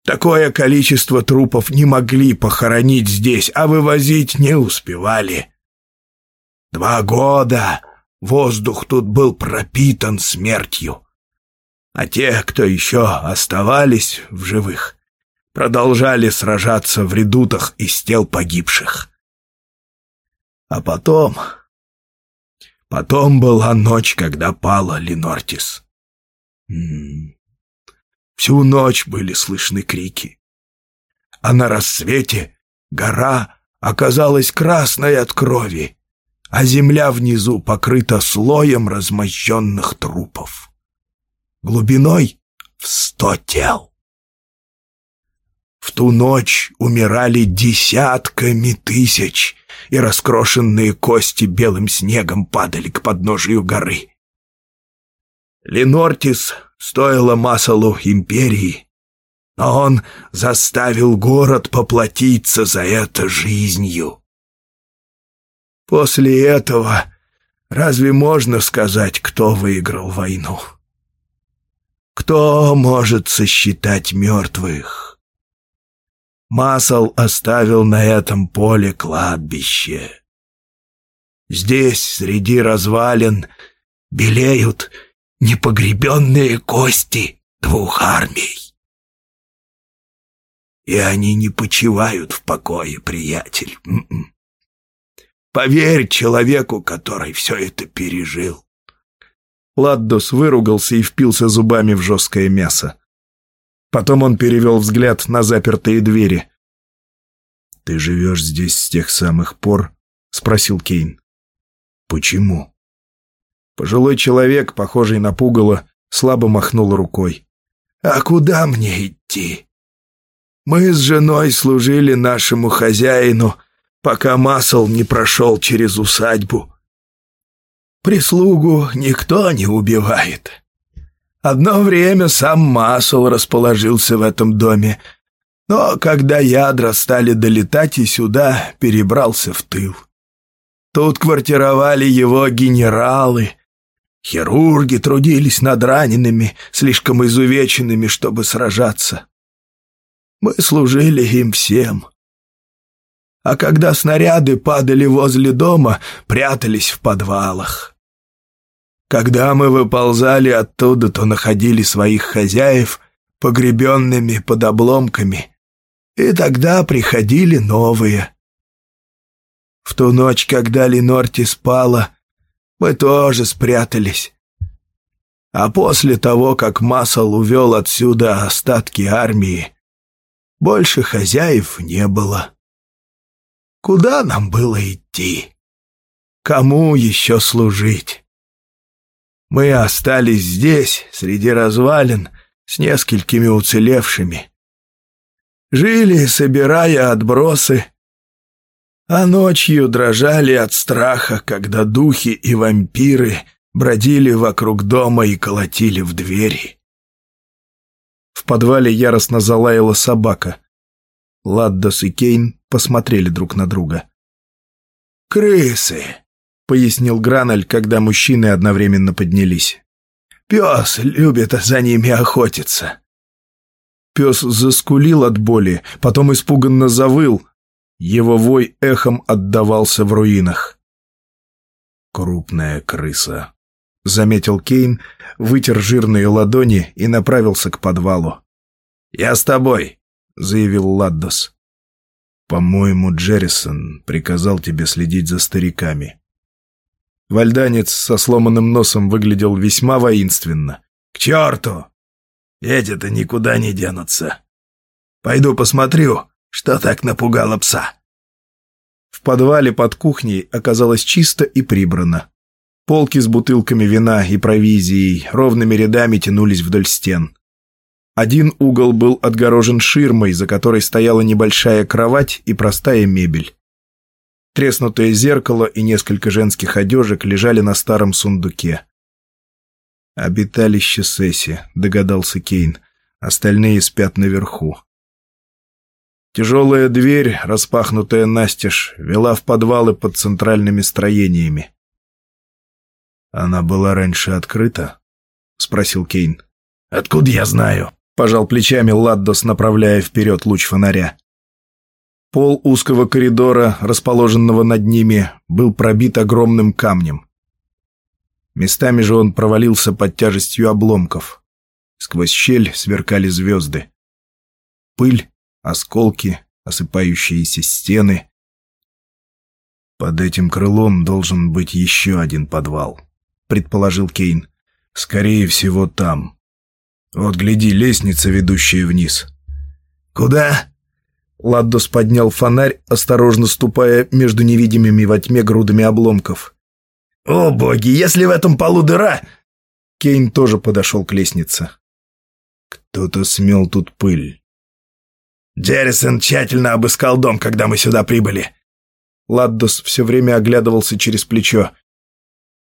Такое количество трупов не могли похоронить здесь, а вывозить не успевали. Два года воздух тут был пропитан смертью. А те, кто еще оставались в живых, продолжали сражаться в редутах из тел погибших. А потом... Потом была ночь, когда пала Ленортис. М-м. Всю ночь были слышны крики. А на рассвете гора оказалась красной от крови а земля внизу покрыта слоем размощенных трупов. Глубиной в сто тел. В ту ночь умирали десятками тысяч, и раскрошенные кости белым снегом падали к подножию горы. Ленортис стоило Масалу империи, но он заставил город поплатиться за это жизнью. После этого разве можно сказать, кто выиграл войну? Кто может сосчитать мертвых? Масл оставил на этом поле кладбище. Здесь, среди развалин, белеют непогребенные кости двух армий. И они не почивают в покое, приятель. М-м. Поверь человеку, который все это пережил. Ладдус выругался и впился зубами в жесткое мясо. Потом он перевел взгляд на запертые двери. «Ты живешь здесь с тех самых пор?» — спросил Кейн. «Почему?» Пожилой человек, похожий на пугало, слабо махнул рукой. «А куда мне идти? Мы с женой служили нашему хозяину пока Масл не прошел через усадьбу. Прислугу никто не убивает. Одно время сам Масл расположился в этом доме, но когда ядра стали долетать и сюда, перебрался в тыл. Тут квартировали его генералы. Хирурги трудились над ранеными, слишком изувеченными, чтобы сражаться. Мы служили им всем а когда снаряды падали возле дома, прятались в подвалах. Когда мы выползали оттуда, то находили своих хозяев погребенными под обломками, и тогда приходили новые. В ту ночь, когда Ленорти спала, мы тоже спрятались. А после того, как Масл увел отсюда остатки армии, больше хозяев не было. Куда нам было идти? Кому еще служить? Мы остались здесь, среди развалин, с несколькими уцелевшими. Жили, собирая отбросы, а ночью дрожали от страха, когда духи и вампиры бродили вокруг дома и колотили в двери. В подвале яростно залаяла собака. Ладдос и Кейн посмотрели друг на друга. «Крысы», — пояснил Граналь, когда мужчины одновременно поднялись. «Пес любит за ними охотиться». Пес заскулил от боли, потом испуганно завыл. Его вой эхом отдавался в руинах. «Крупная крыса», — заметил Кейн, вытер жирные ладони и направился к подвалу. «Я с тобой», — заявил Ладдос. «По-моему, Джеррисон приказал тебе следить за стариками». Вальданец со сломанным носом выглядел весьма воинственно. «К черту! Эти-то никуда не денутся. Пойду посмотрю, что так напугало пса». В подвале под кухней оказалось чисто и прибрано. Полки с бутылками вина и провизией ровными рядами тянулись вдоль стен. Один угол был отгорожен ширмой, за которой стояла небольшая кровать и простая мебель. Треснутое зеркало и несколько женских одежек лежали на старом сундуке. «Обиталище Сесси», — догадался Кейн. «Остальные спят наверху». Тяжелая дверь, распахнутая настежь, вела в подвалы под центральными строениями. «Она была раньше открыта?» — спросил Кейн. «Откуда я знаю?» Пожал плечами Ладдос, направляя вперед луч фонаря. Пол узкого коридора, расположенного над ними, был пробит огромным камнем. Местами же он провалился под тяжестью обломков. Сквозь щель сверкали звезды. Пыль, осколки, осыпающиеся стены. «Под этим крылом должен быть еще один подвал», — предположил Кейн. «Скорее всего, там». Вот, гляди, лестница, ведущая вниз. Куда? Ладдос поднял фонарь, осторожно ступая между невидимыми во тьме грудами обломков. «О, боги, если в этом полу дыра!» Кейн тоже подошел к лестнице. Кто-то смел тут пыль. «Джеррисон тщательно обыскал дом, когда мы сюда прибыли». Ладдос все время оглядывался через плечо.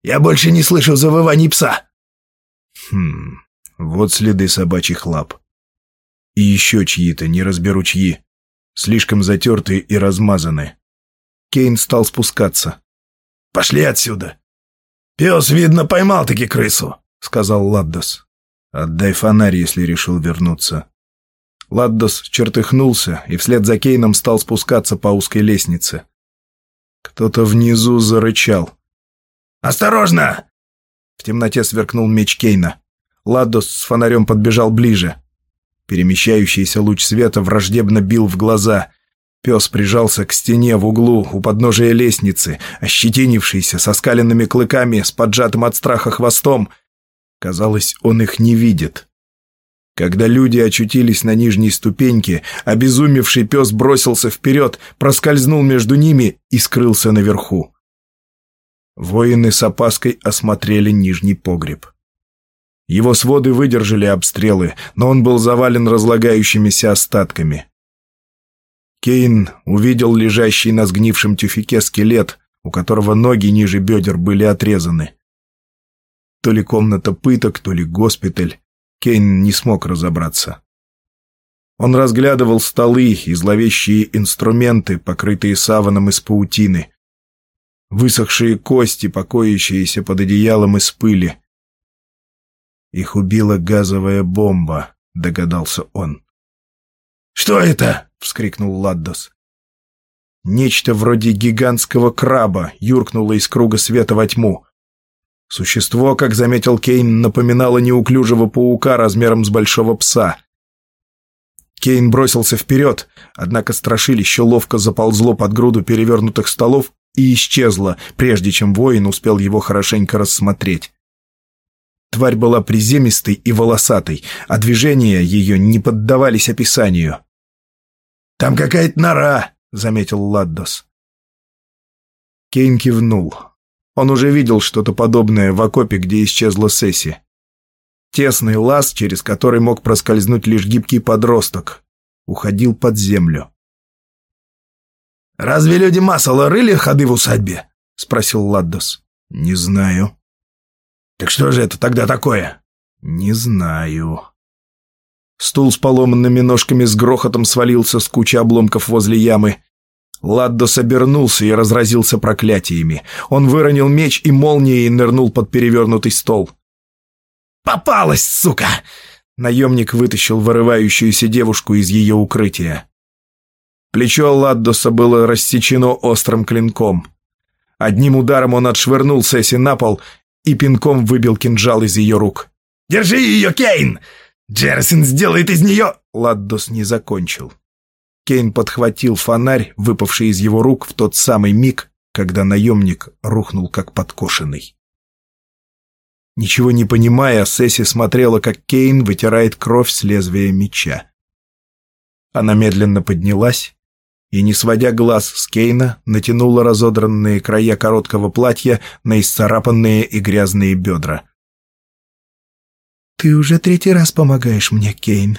«Я больше не слышу завываний пса». «Хм...» Вот следы собачьих лап. И еще чьи-то, не разберу чьи. Слишком затертые и размазаны. Кейн стал спускаться. «Пошли отсюда!» «Пес, видно, поймал-таки крысу», — сказал Ладдос. «Отдай фонарь, если решил вернуться». Ладдос чертыхнулся и вслед за Кейном стал спускаться по узкой лестнице. Кто-то внизу зарычал. «Осторожно!» В темноте сверкнул меч Кейна. Ладос с фонарем подбежал ближе. Перемещающийся луч света враждебно бил в глаза. Пес прижался к стене в углу у подножия лестницы, ощетинившийся, со скаленными клыками, с поджатым от страха хвостом. Казалось, он их не видит. Когда люди очутились на нижней ступеньке, обезумевший пес бросился вперед, проскользнул между ними и скрылся наверху. Воины с опаской осмотрели нижний погреб. Его своды выдержали обстрелы, но он был завален разлагающимися остатками. Кейн увидел лежащий на сгнившем тюфике скелет, у которого ноги ниже бедер были отрезаны. То ли комната пыток, то ли госпиталь. Кейн не смог разобраться. Он разглядывал столы и зловещие инструменты, покрытые саваном из паутины. Высохшие кости, покоящиеся под одеялом из пыли — их убила газовая бомба, догадался он. «Что это?» — вскрикнул Ладдос. Нечто вроде гигантского краба юркнуло из круга света во тьму. Существо, как заметил Кейн, напоминало неуклюжего паука размером с большого пса. Кейн бросился вперед, однако страшилище ловко заползло под груду перевернутых столов и исчезло, прежде чем воин успел его хорошенько рассмотреть. Тварь была приземистой и волосатой, а движения ее не поддавались описанию. «Там какая-то нора», — заметил Ладдос. Кейн кивнул. Он уже видел что-то подобное в окопе, где исчезла Сесси. Тесный лаз, через который мог проскользнуть лишь гибкий подросток, уходил под землю. «Разве люди Масала рыли ходы в усадьбе?» — спросил Ладдос. «Не знаю», так что же это тогда такое? Не знаю. Стул с поломанными ножками с грохотом свалился с кучи обломков возле ямы. Ладдос обернулся и разразился проклятиями. Он выронил меч и молнией нырнул под перевернутый стол. «Попалась, сука!» Наемник вытащил вырывающуюся девушку из ее укрытия. Плечо Ладдоса было рассечено острым клинком. Одним ударом он отшвырнул Сесси на пол и пинком выбил кинжал из ее рук. «Держи ее, Кейн! Джерсин сделает из нее...» Ладдос не закончил. Кейн подхватил фонарь, выпавший из его рук в тот самый миг, когда наемник рухнул как подкошенный. Ничего не понимая, Сесси смотрела, как Кейн вытирает кровь с лезвия меча. Она медленно поднялась, и, не сводя глаз с Кейна, натянула разодранные края короткого платья на исцарапанные и грязные бедра. «Ты уже третий раз помогаешь мне, Кейн.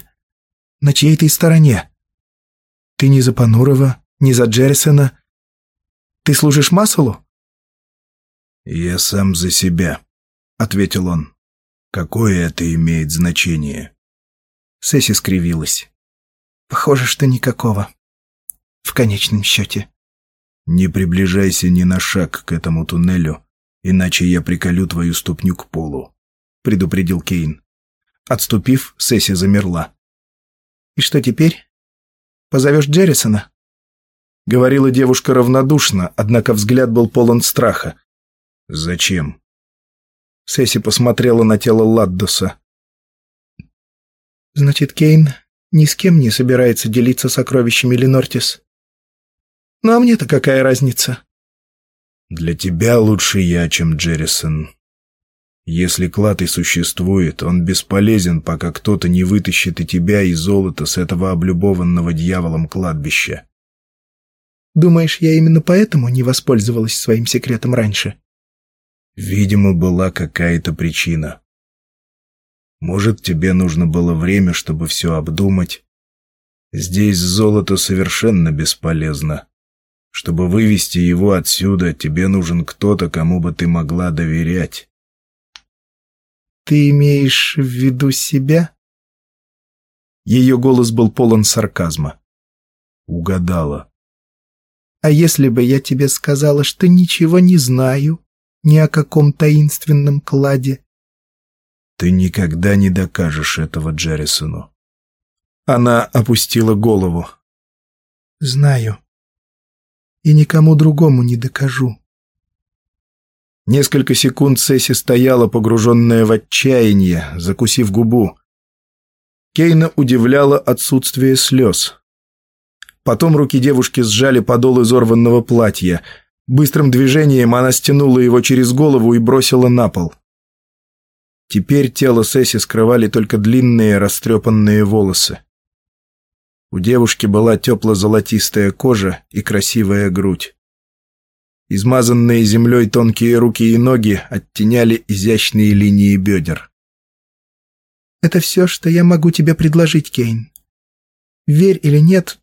На чьей ты стороне? Ты не за Панурова, не за Джерсона. Ты служишь Масселу?» «Я сам за себя», — ответил он. «Какое это имеет значение?» Сесси скривилась. «Похоже, что никакого» конечном счете. Не приближайся ни на шаг к этому туннелю, иначе я приколю твою ступню к полу, предупредил Кейн. Отступив, Сесси замерла. И что теперь? Позовешь Джеррисона? Говорила девушка равнодушно, однако взгляд был полон страха. Зачем? Сесси посмотрела на тело Ладдуса. «Значит, Кейн ни с кем не собирается делиться сокровищами Ленортис?» Ну а мне-то какая разница? Для тебя лучше я, чем Джеррисон. Если клад и существует, он бесполезен, пока кто-то не вытащит и тебя, и золото с этого облюбованного дьяволом кладбища. Думаешь, я именно поэтому не воспользовалась своим секретом раньше? Видимо, была какая-то причина. Может, тебе нужно было время, чтобы все обдумать? Здесь золото совершенно бесполезно. Чтобы вывести его отсюда, тебе нужен кто-то, кому бы ты могла доверять. Ты имеешь в виду себя? Ее голос был полон сарказма. Угадала. А если бы я тебе сказала, что ничего не знаю, ни о каком таинственном кладе? Ты никогда не докажешь этого Джеррисону. Она опустила голову. Знаю и никому другому не докажу». Несколько секунд Сесси стояла, погруженная в отчаяние, закусив губу. Кейна удивляло отсутствие слез. Потом руки девушки сжали подол изорванного платья. Быстрым движением она стянула его через голову и бросила на пол. Теперь тело Сесси скрывали только длинные растрепанные волосы. У девушки была тепло-золотистая кожа и красивая грудь. Измазанные землей тонкие руки и ноги оттеняли изящные линии бедер. «Это все, что я могу тебе предложить, Кейн. Верь или нет,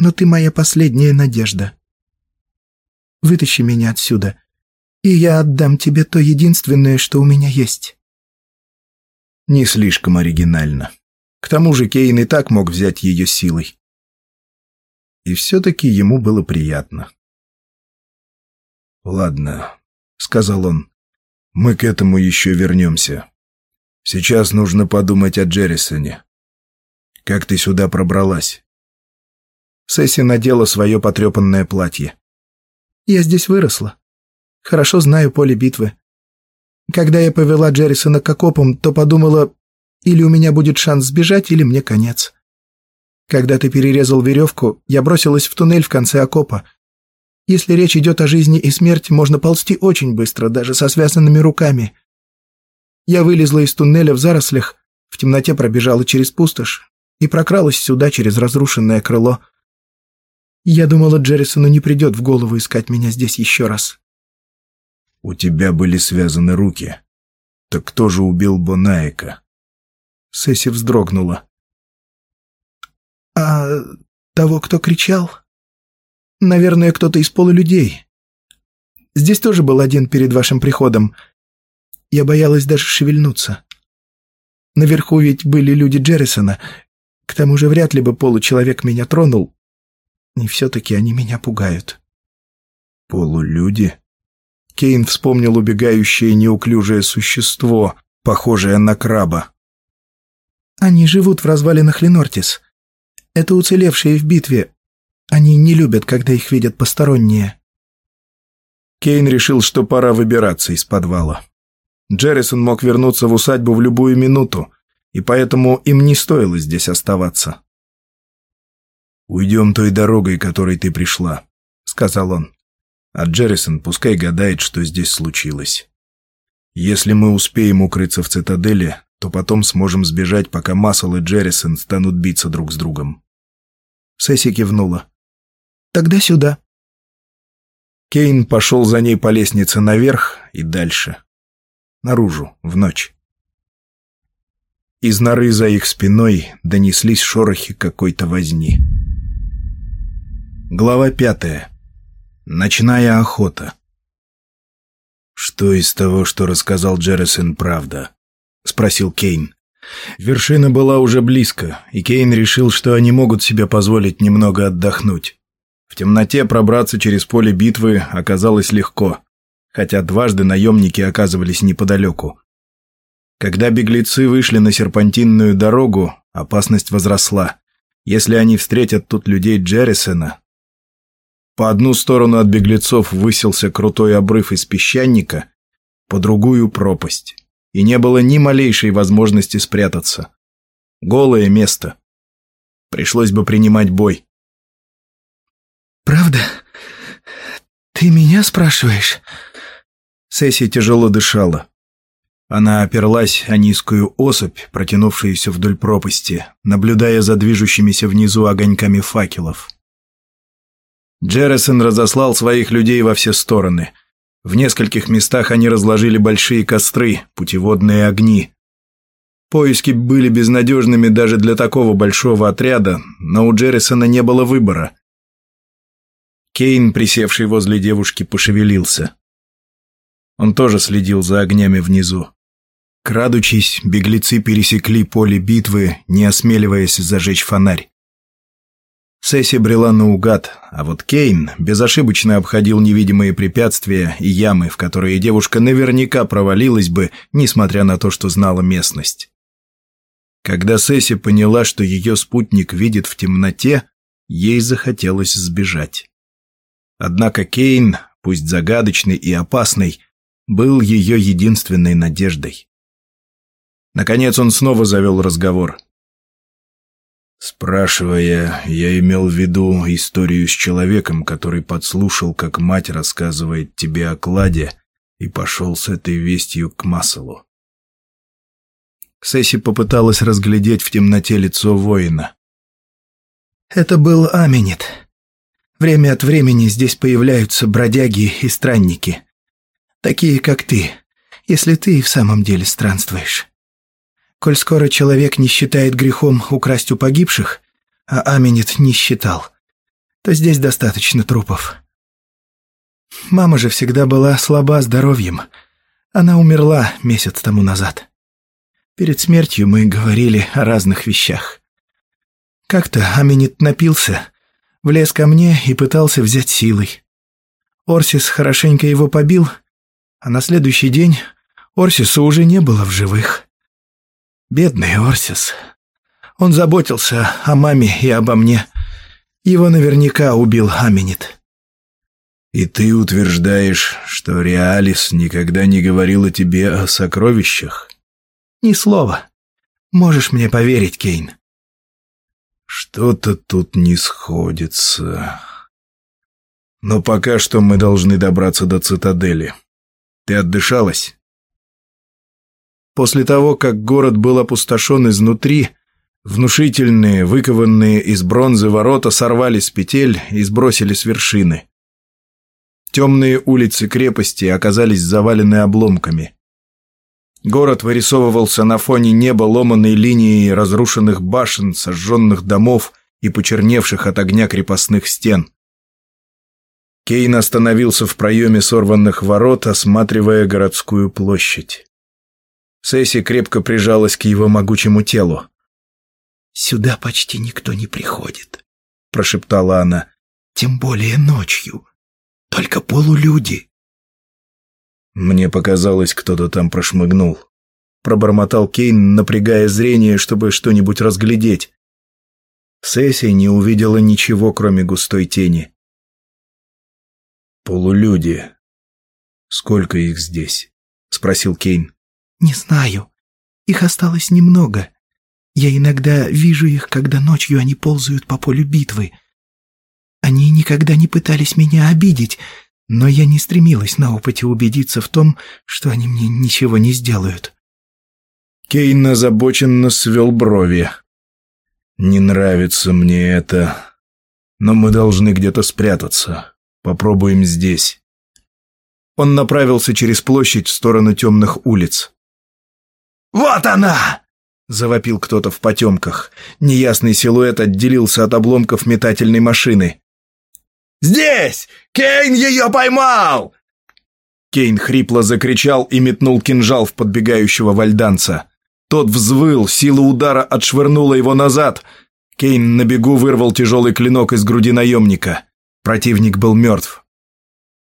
но ты моя последняя надежда. Вытащи меня отсюда, и я отдам тебе то единственное, что у меня есть». Не слишком оригинально. К тому же Кейн и так мог взять ее силой. И все-таки ему было приятно. «Ладно», — сказал он, — «мы к этому еще вернемся. Сейчас нужно подумать о Джеррисоне. Как ты сюда пробралась?» Сесси надела свое потрепанное платье. «Я здесь выросла. Хорошо знаю поле битвы. Когда я повела Джеррисона к окопам, то подумала, или у меня будет шанс сбежать, или мне конец. Когда ты перерезал веревку, я бросилась в туннель в конце окопа. Если речь идет о жизни и смерти, можно ползти очень быстро, даже со связанными руками. Я вылезла из туннеля в зарослях, в темноте пробежала через пустошь и прокралась сюда через разрушенное крыло. Я думала, Джеррисону не придет в голову искать меня здесь еще раз. «У тебя были связаны руки. Так кто же убил Бонаика?» Сесси вздрогнула. «А того, кто кричал? Наверное, кто-то из полулюдей. Здесь тоже был один перед вашим приходом. Я боялась даже шевельнуться. Наверху ведь были люди Джеррисона. К тому же вряд ли бы получеловек меня тронул. И все-таки они меня пугают». «Полулюди?» Кейн вспомнил убегающее неуклюжее существо, похожее на краба. Они живут в развалинах Ленортис. Это уцелевшие в битве. Они не любят, когда их видят посторонние». Кейн решил, что пора выбираться из подвала. Джеррисон мог вернуться в усадьбу в любую минуту, и поэтому им не стоило здесь оставаться. «Уйдем той дорогой, которой ты пришла», — сказал он. «А Джеррисон пускай гадает, что здесь случилось. Если мы успеем укрыться в цитадели, то потом сможем сбежать, пока Массел и Джеррисон станут биться друг с другом. Сесси кивнула. «Тогда сюда». Кейн пошел за ней по лестнице наверх и дальше. Наружу, в ночь. Из норы за их спиной донеслись шорохи какой-то возни. Глава пятая. Ночная охота. Что из того, что рассказал Джеррисон, правда? — спросил Кейн. Вершина была уже близко, и Кейн решил, что они могут себе позволить немного отдохнуть. В темноте пробраться через поле битвы оказалось легко, хотя дважды наемники оказывались неподалеку. Когда беглецы вышли на серпантинную дорогу, опасность возросла. Если они встретят тут людей Джеррисона... По одну сторону от беглецов высился крутой обрыв из песчаника, по другую — пропасть и не было ни малейшей возможности спрятаться. Голое место. Пришлось бы принимать бой. «Правда? Ты меня спрашиваешь?» Сесси тяжело дышала. Она оперлась о низкую особь, протянувшуюся вдоль пропасти, наблюдая за движущимися внизу огоньками факелов. Джересон разослал своих людей во все стороны – в нескольких местах они разложили большие костры, путеводные огни. Поиски были безнадежными даже для такого большого отряда, но у Джеррисона не было выбора. Кейн, присевший возле девушки, пошевелился. Он тоже следил за огнями внизу. Крадучись, беглецы пересекли поле битвы, не осмеливаясь зажечь фонарь. Сесси брела наугад, а вот Кейн безошибочно обходил невидимые препятствия и ямы, в которые девушка наверняка провалилась бы, несмотря на то, что знала местность. Когда Сесси поняла, что ее спутник видит в темноте, ей захотелось сбежать. Однако Кейн, пусть загадочный и опасный, был ее единственной надеждой. Наконец он снова завел разговор – Спрашивая, я имел в виду историю с человеком, который подслушал, как мать рассказывает тебе о кладе, и пошел с этой вестью к Масселу. Сесси попыталась разглядеть в темноте лицо воина. «Это был Аминет. Время от времени здесь появляются бродяги и странники. Такие, как ты, если ты и в самом деле странствуешь». Коль скоро человек не считает грехом украсть у погибших, а Аминет не считал, то здесь достаточно трупов. Мама же всегда была слаба здоровьем. Она умерла месяц тому назад. Перед смертью мы говорили о разных вещах. Как-то Аминет напился, влез ко мне и пытался взять силой. Орсис хорошенько его побил, а на следующий день Орсиса уже не было в живых. Бедный Орсис. Он заботился о маме и обо мне. Его наверняка убил Аминит. И ты утверждаешь, что Реалис никогда не говорила тебе о сокровищах? Ни слова. Можешь мне поверить, Кейн. Что-то тут не сходится. Но пока что мы должны добраться до цитадели. Ты отдышалась? После того, как город был опустошен изнутри, внушительные, выкованные из бронзы ворота сорвались с петель и сбросили с вершины. Темные улицы крепости оказались завалены обломками. Город вырисовывался на фоне неба ломаной линией разрушенных башен, сожженных домов и почерневших от огня крепостных стен. Кейн остановился в проеме сорванных ворот, осматривая городскую площадь. Сесси крепко прижалась к его могучему телу. «Сюда почти никто не приходит», — прошептала она. «Тем более ночью. Только полулюди». Мне показалось, кто-то там прошмыгнул. Пробормотал Кейн, напрягая зрение, чтобы что-нибудь разглядеть. Сесси не увидела ничего, кроме густой тени. «Полулюди. Сколько их здесь?» — спросил Кейн. Не знаю. Их осталось немного. Я иногда вижу их, когда ночью они ползают по полю битвы. Они никогда не пытались меня обидеть, но я не стремилась на опыте убедиться в том, что они мне ничего не сделают. Кейн озабоченно свел брови. «Не нравится мне это. Но мы должны где-то спрятаться. Попробуем здесь». Он направился через площадь в сторону темных улиц. «Вот она!» — завопил кто-то в потемках. Неясный силуэт отделился от обломков метательной машины. «Здесь! Кейн ее поймал!» Кейн хрипло закричал и метнул кинжал в подбегающего вальданца. Тот взвыл, сила удара отшвырнула его назад. Кейн на бегу вырвал тяжелый клинок из груди наемника. Противник был мертв.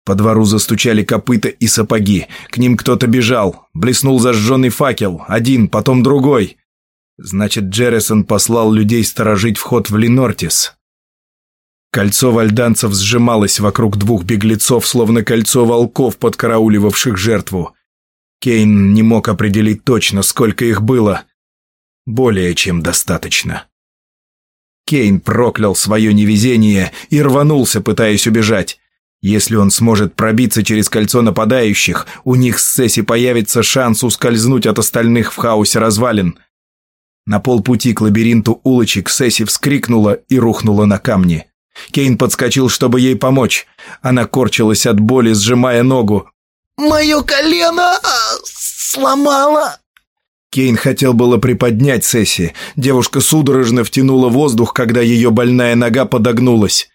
По двору застучали копыта и сапоги. К ним кто-то бежал. Блеснул зажженный факел. Один, потом другой. Значит, Джеррисон послал людей сторожить вход в Ленортис. Кольцо вальданцев сжималось вокруг двух беглецов, словно кольцо волков, подкарауливавших жертву. Кейн не мог определить точно, сколько их было. Более чем достаточно. Кейн проклял свое невезение и рванулся, пытаясь убежать. Если он сможет пробиться через кольцо нападающих, у них с Сесси появится шанс ускользнуть от остальных в хаосе развалин. На полпути к лабиринту улочек Сесси вскрикнула и рухнула на камни. Кейн подскочил, чтобы ей помочь. Она корчилась от боли, сжимая ногу. «Мое колено сломало!» Кейн хотел было приподнять Сесси. Девушка судорожно втянула воздух, когда ее больная нога подогнулась.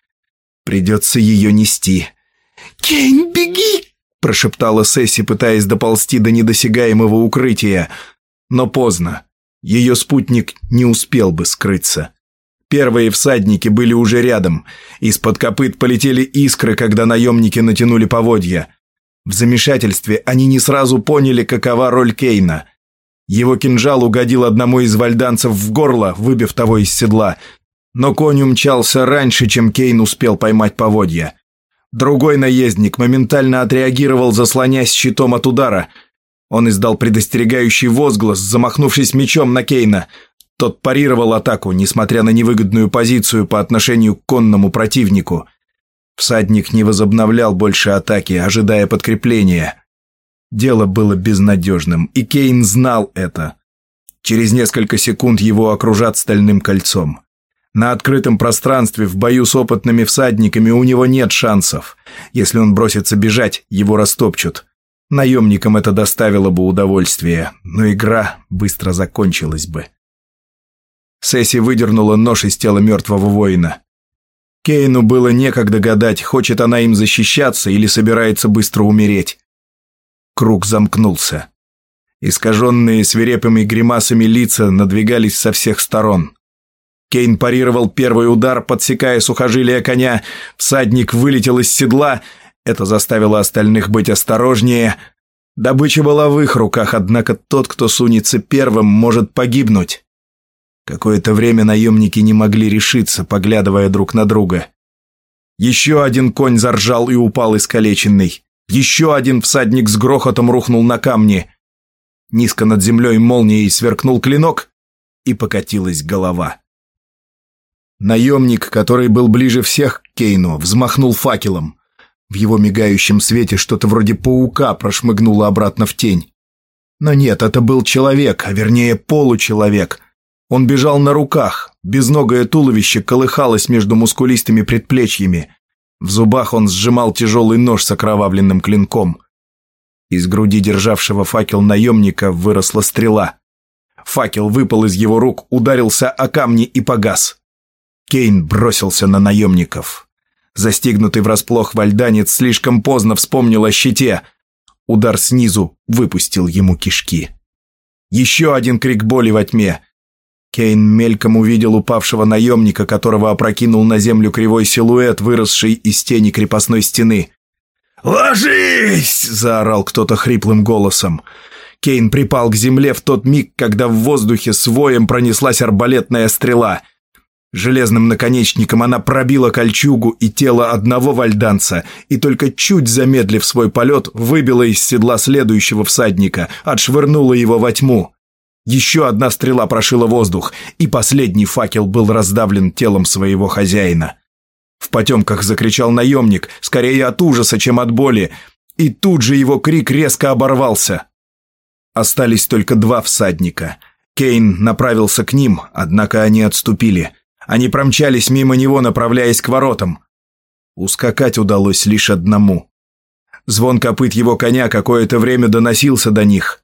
«Придется ее нести», Кейн, беги!» – прошептала Сесси, пытаясь доползти до недосягаемого укрытия. Но поздно. Ее спутник не успел бы скрыться. Первые всадники были уже рядом. Из-под копыт полетели искры, когда наемники натянули поводья. В замешательстве они не сразу поняли, какова роль Кейна. Его кинжал угодил одному из вальданцев в горло, выбив того из седла. Но конь умчался раньше, чем Кейн успел поймать поводья. Другой наездник моментально отреагировал, заслонясь щитом от удара. Он издал предостерегающий возглас, замахнувшись мечом на Кейна. Тот парировал атаку, несмотря на невыгодную позицию по отношению к конному противнику. Всадник не возобновлял больше атаки, ожидая подкрепления. Дело было безнадежным, и Кейн знал это. Через несколько секунд его окружат стальным кольцом. На открытом пространстве, в бою с опытными всадниками, у него нет шансов. Если он бросится бежать, его растопчут. Наемникам это доставило бы удовольствие, но игра быстро закончилась бы. Сесси выдернула нож из тела мертвого воина. Кейну было некогда гадать, хочет она им защищаться или собирается быстро умереть. Круг замкнулся. Искаженные свирепыми гримасами лица надвигались со всех сторон. Кейн парировал первый удар, подсекая сухожилие коня. Всадник вылетел из седла. Это заставило остальных быть осторожнее. Добыча была в их руках, однако тот, кто сунется первым, может погибнуть. Какое-то время наемники не могли решиться, поглядывая друг на друга. Еще один конь заржал и упал искалеченный. Еще один всадник с грохотом рухнул на камни. Низко над землей молнией сверкнул клинок, и покатилась голова. Наемник, который был ближе всех к Кейну, взмахнул факелом. В его мигающем свете что-то вроде паука прошмыгнуло обратно в тень. Но нет, это был человек, а вернее получеловек. Он бежал на руках, безногое туловище колыхалось между мускулистыми предплечьями. В зубах он сжимал тяжелый нож с окровавленным клинком. Из груди державшего факел наемника выросла стрела. Факел выпал из его рук, ударился о камни и погас. Кейн бросился на наемников. Застигнутый врасплох вальданец слишком поздно вспомнил о щите. Удар снизу выпустил ему кишки. Еще один крик боли во тьме. Кейн мельком увидел упавшего наемника, которого опрокинул на землю кривой силуэт, выросший из тени крепостной стены. «Ложись!» – заорал кто-то хриплым голосом. Кейн припал к земле в тот миг, когда в воздухе с воем пронеслась арбалетная стрела. Железным наконечником она пробила кольчугу и тело одного вальданца и только чуть замедлив свой полет, выбила из седла следующего всадника, отшвырнула его во тьму. Еще одна стрела прошила воздух, и последний факел был раздавлен телом своего хозяина. В потемках закричал наемник, скорее от ужаса, чем от боли, и тут же его крик резко оборвался. Остались только два всадника. Кейн направился к ним, однако они отступили – они промчались мимо него, направляясь к воротам. Ускакать удалось лишь одному. Звон копыт его коня какое-то время доносился до них.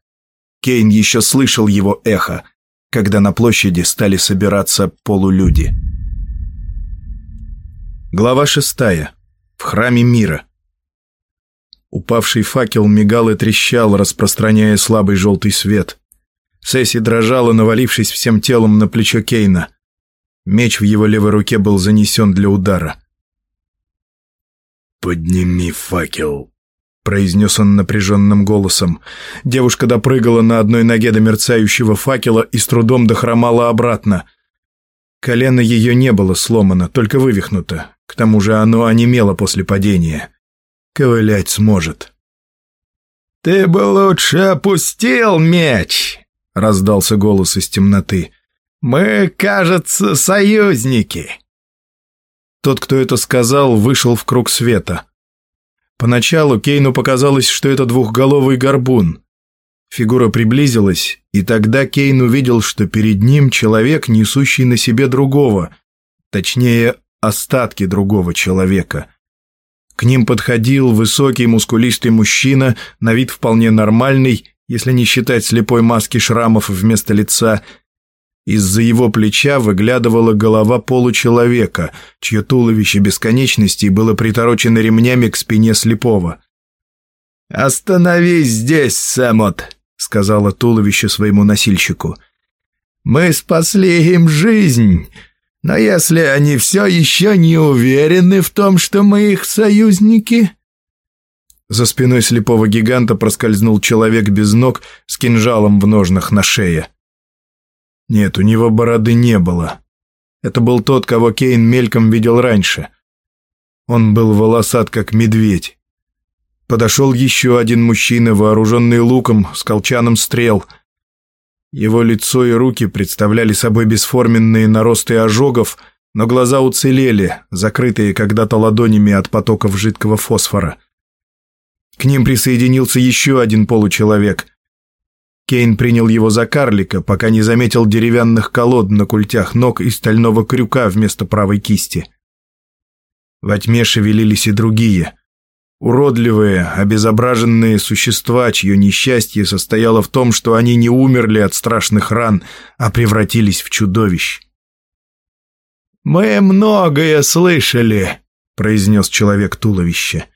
Кейн еще слышал его эхо, когда на площади стали собираться полулюди. Глава шестая. В храме мира. Упавший факел мигал и трещал, распространяя слабый желтый свет. Сесси дрожала, навалившись всем телом на плечо Кейна – Меч в его левой руке был занесен для удара. «Подними факел», — произнес он напряженным голосом. Девушка допрыгала на одной ноге до мерцающего факела и с трудом дохромала обратно. Колено ее не было сломано, только вывихнуто. К тому же оно онемело после падения. Ковылять сможет. «Ты бы лучше опустил меч!» — раздался голос из темноты. Мы, кажется, союзники!» Тот, кто это сказал, вышел в круг света. Поначалу Кейну показалось, что это двухголовый горбун. Фигура приблизилась, и тогда Кейн увидел, что перед ним человек, несущий на себе другого, точнее, остатки другого человека. К ним подходил высокий мускулистый мужчина, на вид вполне нормальный, если не считать слепой маски шрамов вместо лица – из-за его плеча выглядывала голова получеловека, чье туловище бесконечности было приторочено ремнями к спине слепого. «Остановись здесь, Сэмот», — сказала туловище своему носильщику. «Мы спасли им жизнь, но если они все еще не уверены в том, что мы их союзники...» За спиной слепого гиганта проскользнул человек без ног с кинжалом в ножнах на шее. Нет, у него бороды не было. Это был тот, кого Кейн мельком видел раньше. Он был волосат, как медведь. Подошел еще один мужчина, вооруженный луком, с колчаном стрел. Его лицо и руки представляли собой бесформенные наросты ожогов, но глаза уцелели, закрытые когда-то ладонями от потоков жидкого фосфора. К ним присоединился еще один получеловек, Кейн принял его за карлика, пока не заметил деревянных колод на культях ног и стального крюка вместо правой кисти. Во тьме шевелились и другие. Уродливые, обезображенные существа, чье несчастье состояло в том, что они не умерли от страшных ран, а превратились в чудовищ. «Мы многое слышали», — произнес человек туловище.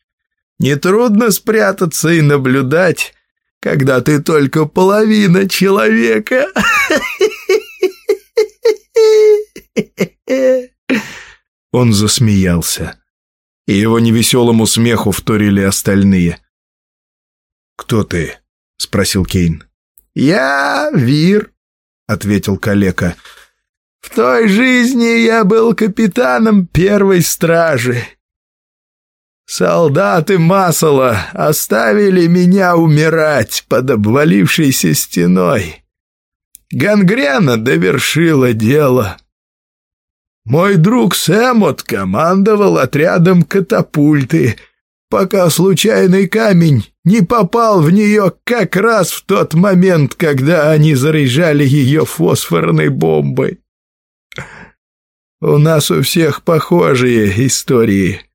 «Нетрудно спрятаться и наблюдать» когда ты только половина человека. Он засмеялся. И его невеселому смеху вторили остальные. «Кто ты?» — спросил Кейн. «Я Вир», — ответил калека. «В той жизни я был капитаном первой стражи». Солдаты Масала оставили меня умирать под обвалившейся стеной. Гангрена довершила дело. Мой друг Сэмот командовал отрядом катапульты, пока случайный камень не попал в нее как раз в тот момент, когда они заряжали ее фосфорной бомбой. У нас у всех похожие истории.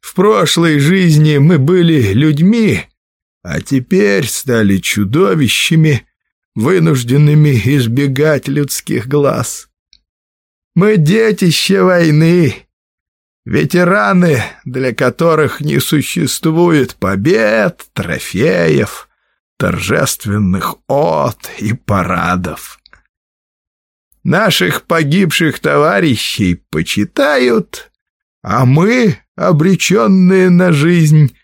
В прошлой жизни мы были людьми, а теперь стали чудовищами, вынужденными избегать людских глаз. Мы детище войны, ветераны, для которых не существует побед, трофеев, торжественных от и парадов. Наших погибших товарищей почитают, а мы обреченные на жизнь,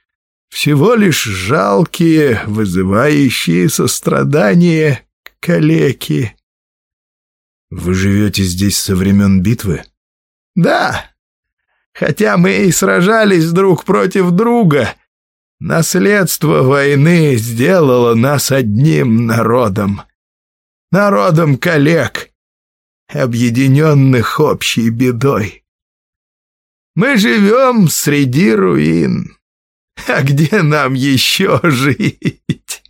всего лишь жалкие, вызывающие сострадание калеки. Вы живете здесь со времен битвы? Да, хотя мы и сражались друг против друга, наследство войны сделало нас одним народом. Народом коллег, объединенных общей бедой. Мы живем среди руин. А где нам еще жить?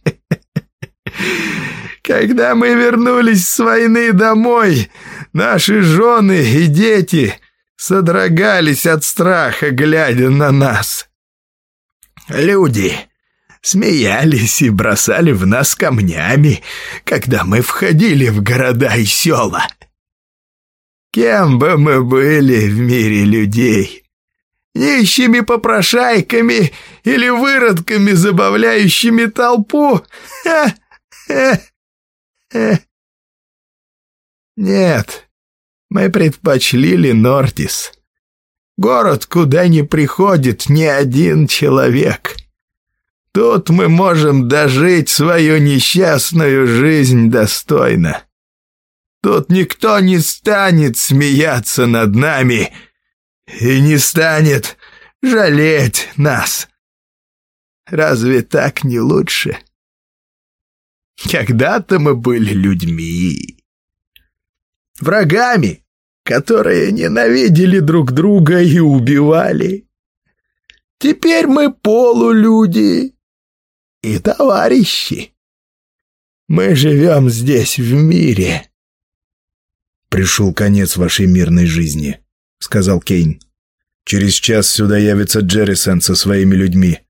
Когда мы вернулись с войны домой, наши жены и дети содрогались от страха, глядя на нас. Люди смеялись и бросали в нас камнями, когда мы входили в города и села. — Кем бы мы были в мире людей? Нищими попрошайками или выродками, забавляющими толпу? Нет, мы предпочли Ленортис. Город, куда не приходит ни один человек. Тут мы можем дожить свою несчастную жизнь достойно. Тот никто не станет смеяться над нами и не станет жалеть нас. Разве так не лучше? Когда-то мы были людьми, врагами, которые ненавидели друг друга и убивали. Теперь мы полулюди и товарищи. Мы живем здесь в мире. «Пришел конец вашей мирной жизни», — сказал Кейн. «Через час сюда явится Джеррисон со своими людьми».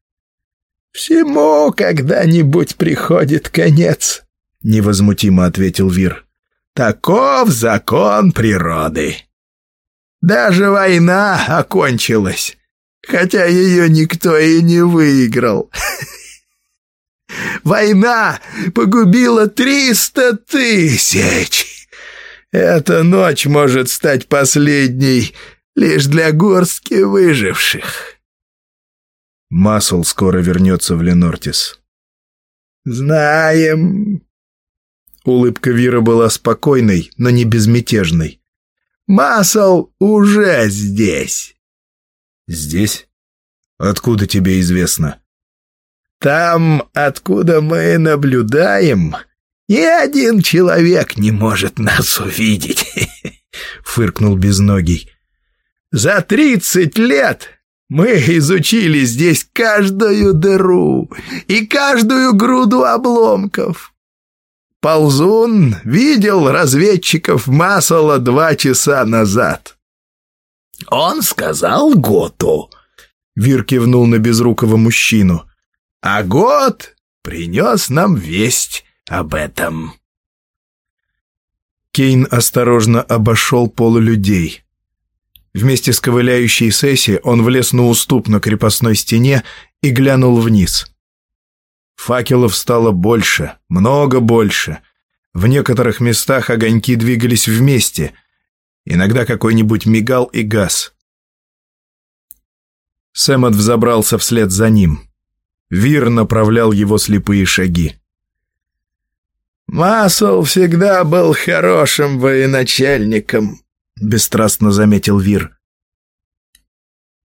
«Всему когда-нибудь приходит конец», — невозмутимо ответил Вир. «Таков закон природы. Даже война окончилась, хотя ее никто и не выиграл». Война погубила триста тысяч. Эта ночь может стать последней лишь для горстки выживших. Масл скоро вернется в Ленортис. Знаем. Улыбка Вира была спокойной, но не безмятежной. Масл уже здесь. Здесь? Откуда тебе известно? Там, откуда мы наблюдаем, «Ни один человек не может нас увидеть», — фыркнул безногий. «За тридцать лет мы изучили здесь каждую дыру и каждую груду обломков. Ползун видел разведчиков Масала два часа назад. Он сказал Готу. Вир кивнул на безрукого мужчину. А Гот принес нам весть об этом». Кейн осторожно обошел полу людей. Вместе с ковыляющей Сесси он влез на уступ на крепостной стене и глянул вниз. Факелов стало больше, много больше. В некоторых местах огоньки двигались вместе. Иногда какой-нибудь мигал и газ. Сэмот взобрался вслед за ним. Вир направлял его слепые шаги. «Массел всегда был хорошим военачальником», — бесстрастно заметил Вир.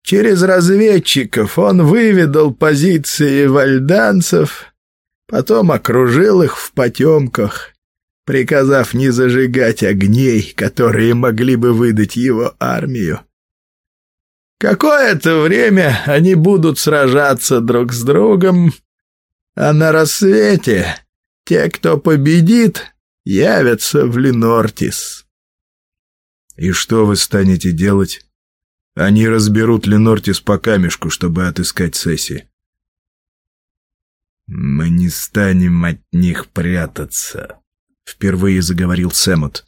«Через разведчиков он выведал позиции вальданцев, потом окружил их в потемках, приказав не зажигать огней, которые могли бы выдать его армию. Какое-то время они будут сражаться друг с другом, а на рассвете те, кто победит, явятся в Ленортис. И что вы станете делать? Они разберут Ленортис по камешку, чтобы отыскать Сесси. Мы не станем от них прятаться, впервые заговорил Сэмот.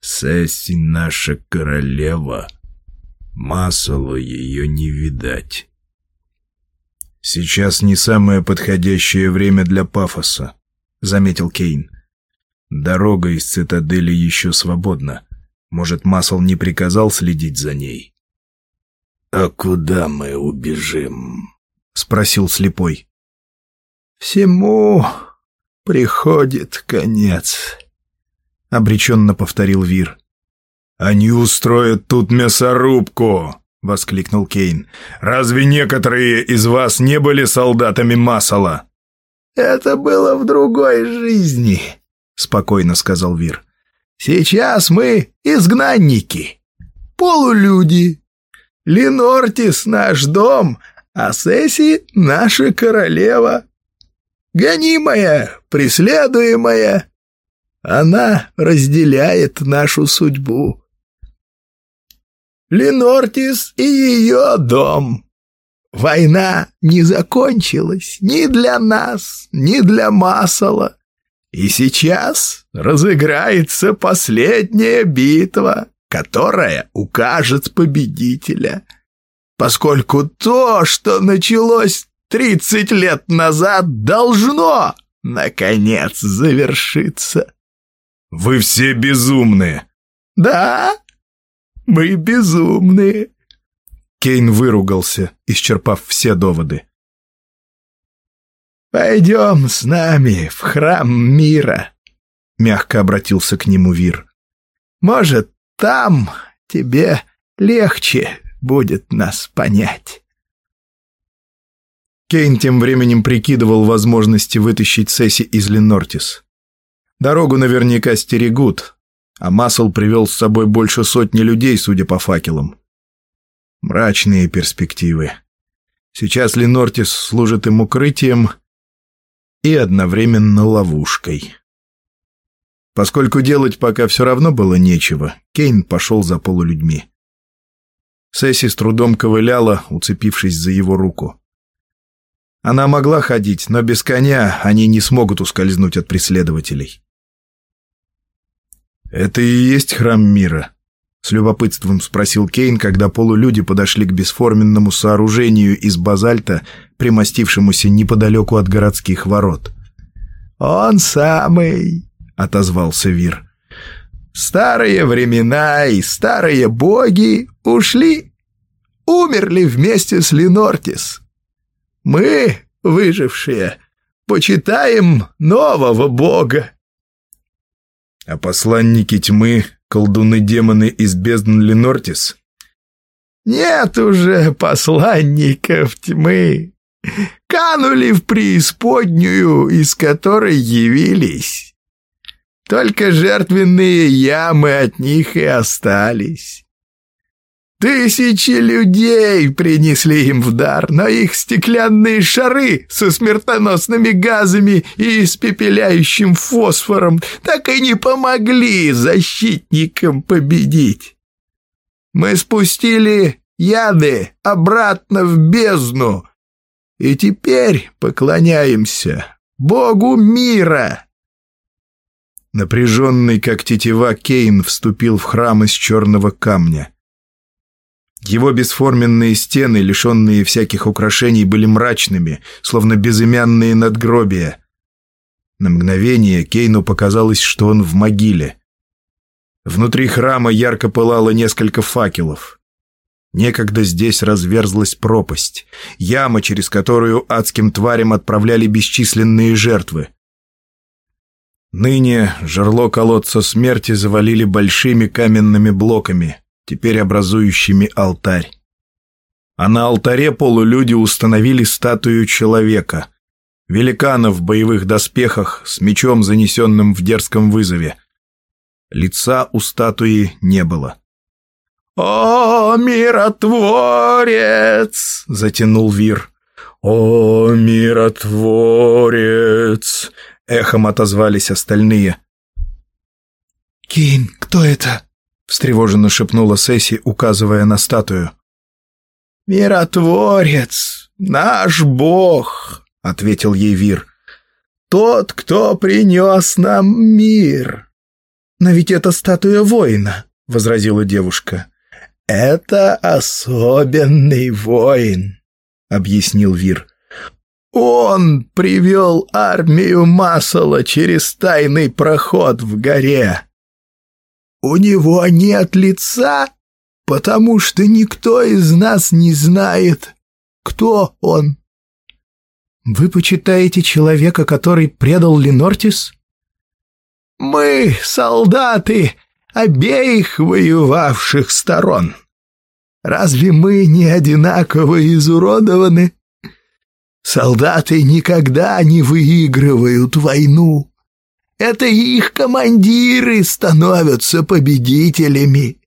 Сесси наша королева. Масло ее не видать. Сейчас не самое подходящее время для пафоса. — заметил Кейн. «Дорога из цитадели еще свободна. Может, Масл не приказал следить за ней?» «А куда мы убежим?» — спросил слепой. «Всему приходит конец», — обреченно повторил Вир. «Они устроят тут мясорубку!» — воскликнул Кейн. «Разве некоторые из вас не были солдатами Масала?» «Это было в другой жизни», — спокойно сказал Вир. «Сейчас мы изгнанники, полулюди. Ленортис — наш дом, а Сесси — наша королева. Гонимая, преследуемая, она разделяет нашу судьбу». Ленортис и ее дом. Война не закончилась ни для нас, ни для Масала. И сейчас разыграется последняя битва, которая укажет победителя. Поскольку то, что началось 30 лет назад, должно, наконец, завершиться. Вы все безумные. Да, мы безумные. Кейн выругался, исчерпав все доводы. «Пойдем с нами в храм мира», — мягко обратился к нему Вир. «Может, там тебе легче будет нас понять». Кейн тем временем прикидывал возможности вытащить Сесси из Ленортис. Дорогу наверняка стерегут, а Масл привел с собой больше сотни людей, судя по факелам. Мрачные перспективы. Сейчас Ленортис служит им укрытием и одновременно ловушкой. Поскольку делать пока все равно было нечего, Кейн пошел за полулюдьми. Сесси с трудом ковыляла, уцепившись за его руку. Она могла ходить, но без коня они не смогут ускользнуть от преследователей. «Это и есть храм мира», с любопытством спросил Кейн, когда полулюди подошли к бесформенному сооружению из базальта, примостившемуся неподалеку от городских ворот. «Он самый!» — отозвался Вир. «Старые времена и старые боги ушли, умерли вместе с Ленортис. Мы, выжившие, почитаем нового бога». «А посланники тьмы колдуны-демоны из бездн Ленортис? Нет уже посланников тьмы. Канули в преисподнюю, из которой явились. Только жертвенные ямы от них и остались. Тысячи людей принесли им в дар, но их стеклянные шары со смертоносными газами и испепеляющим фосфором так и не помогли защитникам победить. Мы спустили яды обратно в бездну и теперь поклоняемся Богу мира. Напряженный, как тетива, Кейн вступил в храм из черного камня. Его бесформенные стены, лишенные всяких украшений, были мрачными, словно безымянные надгробия. На мгновение Кейну показалось, что он в могиле. Внутри храма ярко пылало несколько факелов. Некогда здесь разверзлась пропасть, яма, через которую адским тварям отправляли бесчисленные жертвы. Ныне жерло колодца смерти завалили большими каменными блоками – теперь образующими алтарь. А на алтаре полулюди установили статую человека, великана в боевых доспехах с мечом, занесенным в дерзком вызове. Лица у статуи не было. «О, миротворец!» — затянул Вир. «О, миротворец!» — эхом отозвались остальные. «Кейн, кто это?» — встревоженно шепнула Сесси, указывая на статую. «Миротворец, наш бог!» — ответил ей Вир. «Тот, кто принес нам мир!» «Но ведь это статуя воина!» — возразила девушка. «Это особенный воин!» — объяснил Вир. «Он привел армию Масала через тайный проход в горе!» У него нет лица, потому что никто из нас не знает, кто он. Вы почитаете человека, который предал Ленортис? Мы солдаты обеих воевавших сторон. Разве мы не одинаково изуродованы? Солдаты никогда не выигрывают войну. Это их командиры становятся победителями.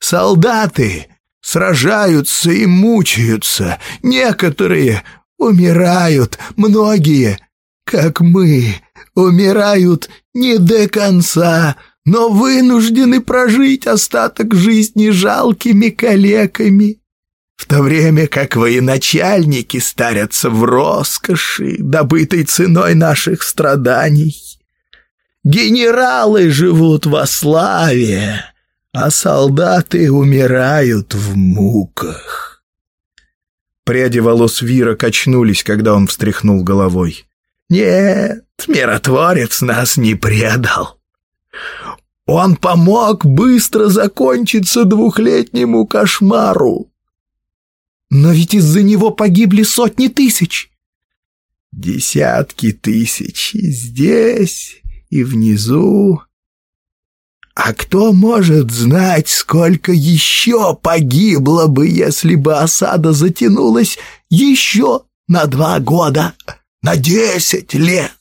Солдаты сражаются и мучаются, некоторые умирают, многие, как мы, умирают не до конца, но вынуждены прожить остаток жизни жалкими калеками, в то время как военачальники старятся в роскоши, добытой ценой наших страданий. Генералы живут во славе, а солдаты умирают в муках. Пряди волос Вира качнулись, когда он встряхнул головой. «Нет, миротворец нас не предал. Он помог быстро закончиться двухлетнему кошмару. Но ведь из-за него погибли сотни тысяч». «Десятки тысяч здесь, и внизу. А кто может знать, сколько еще погибло бы, если бы осада затянулась еще на два года, на десять лет?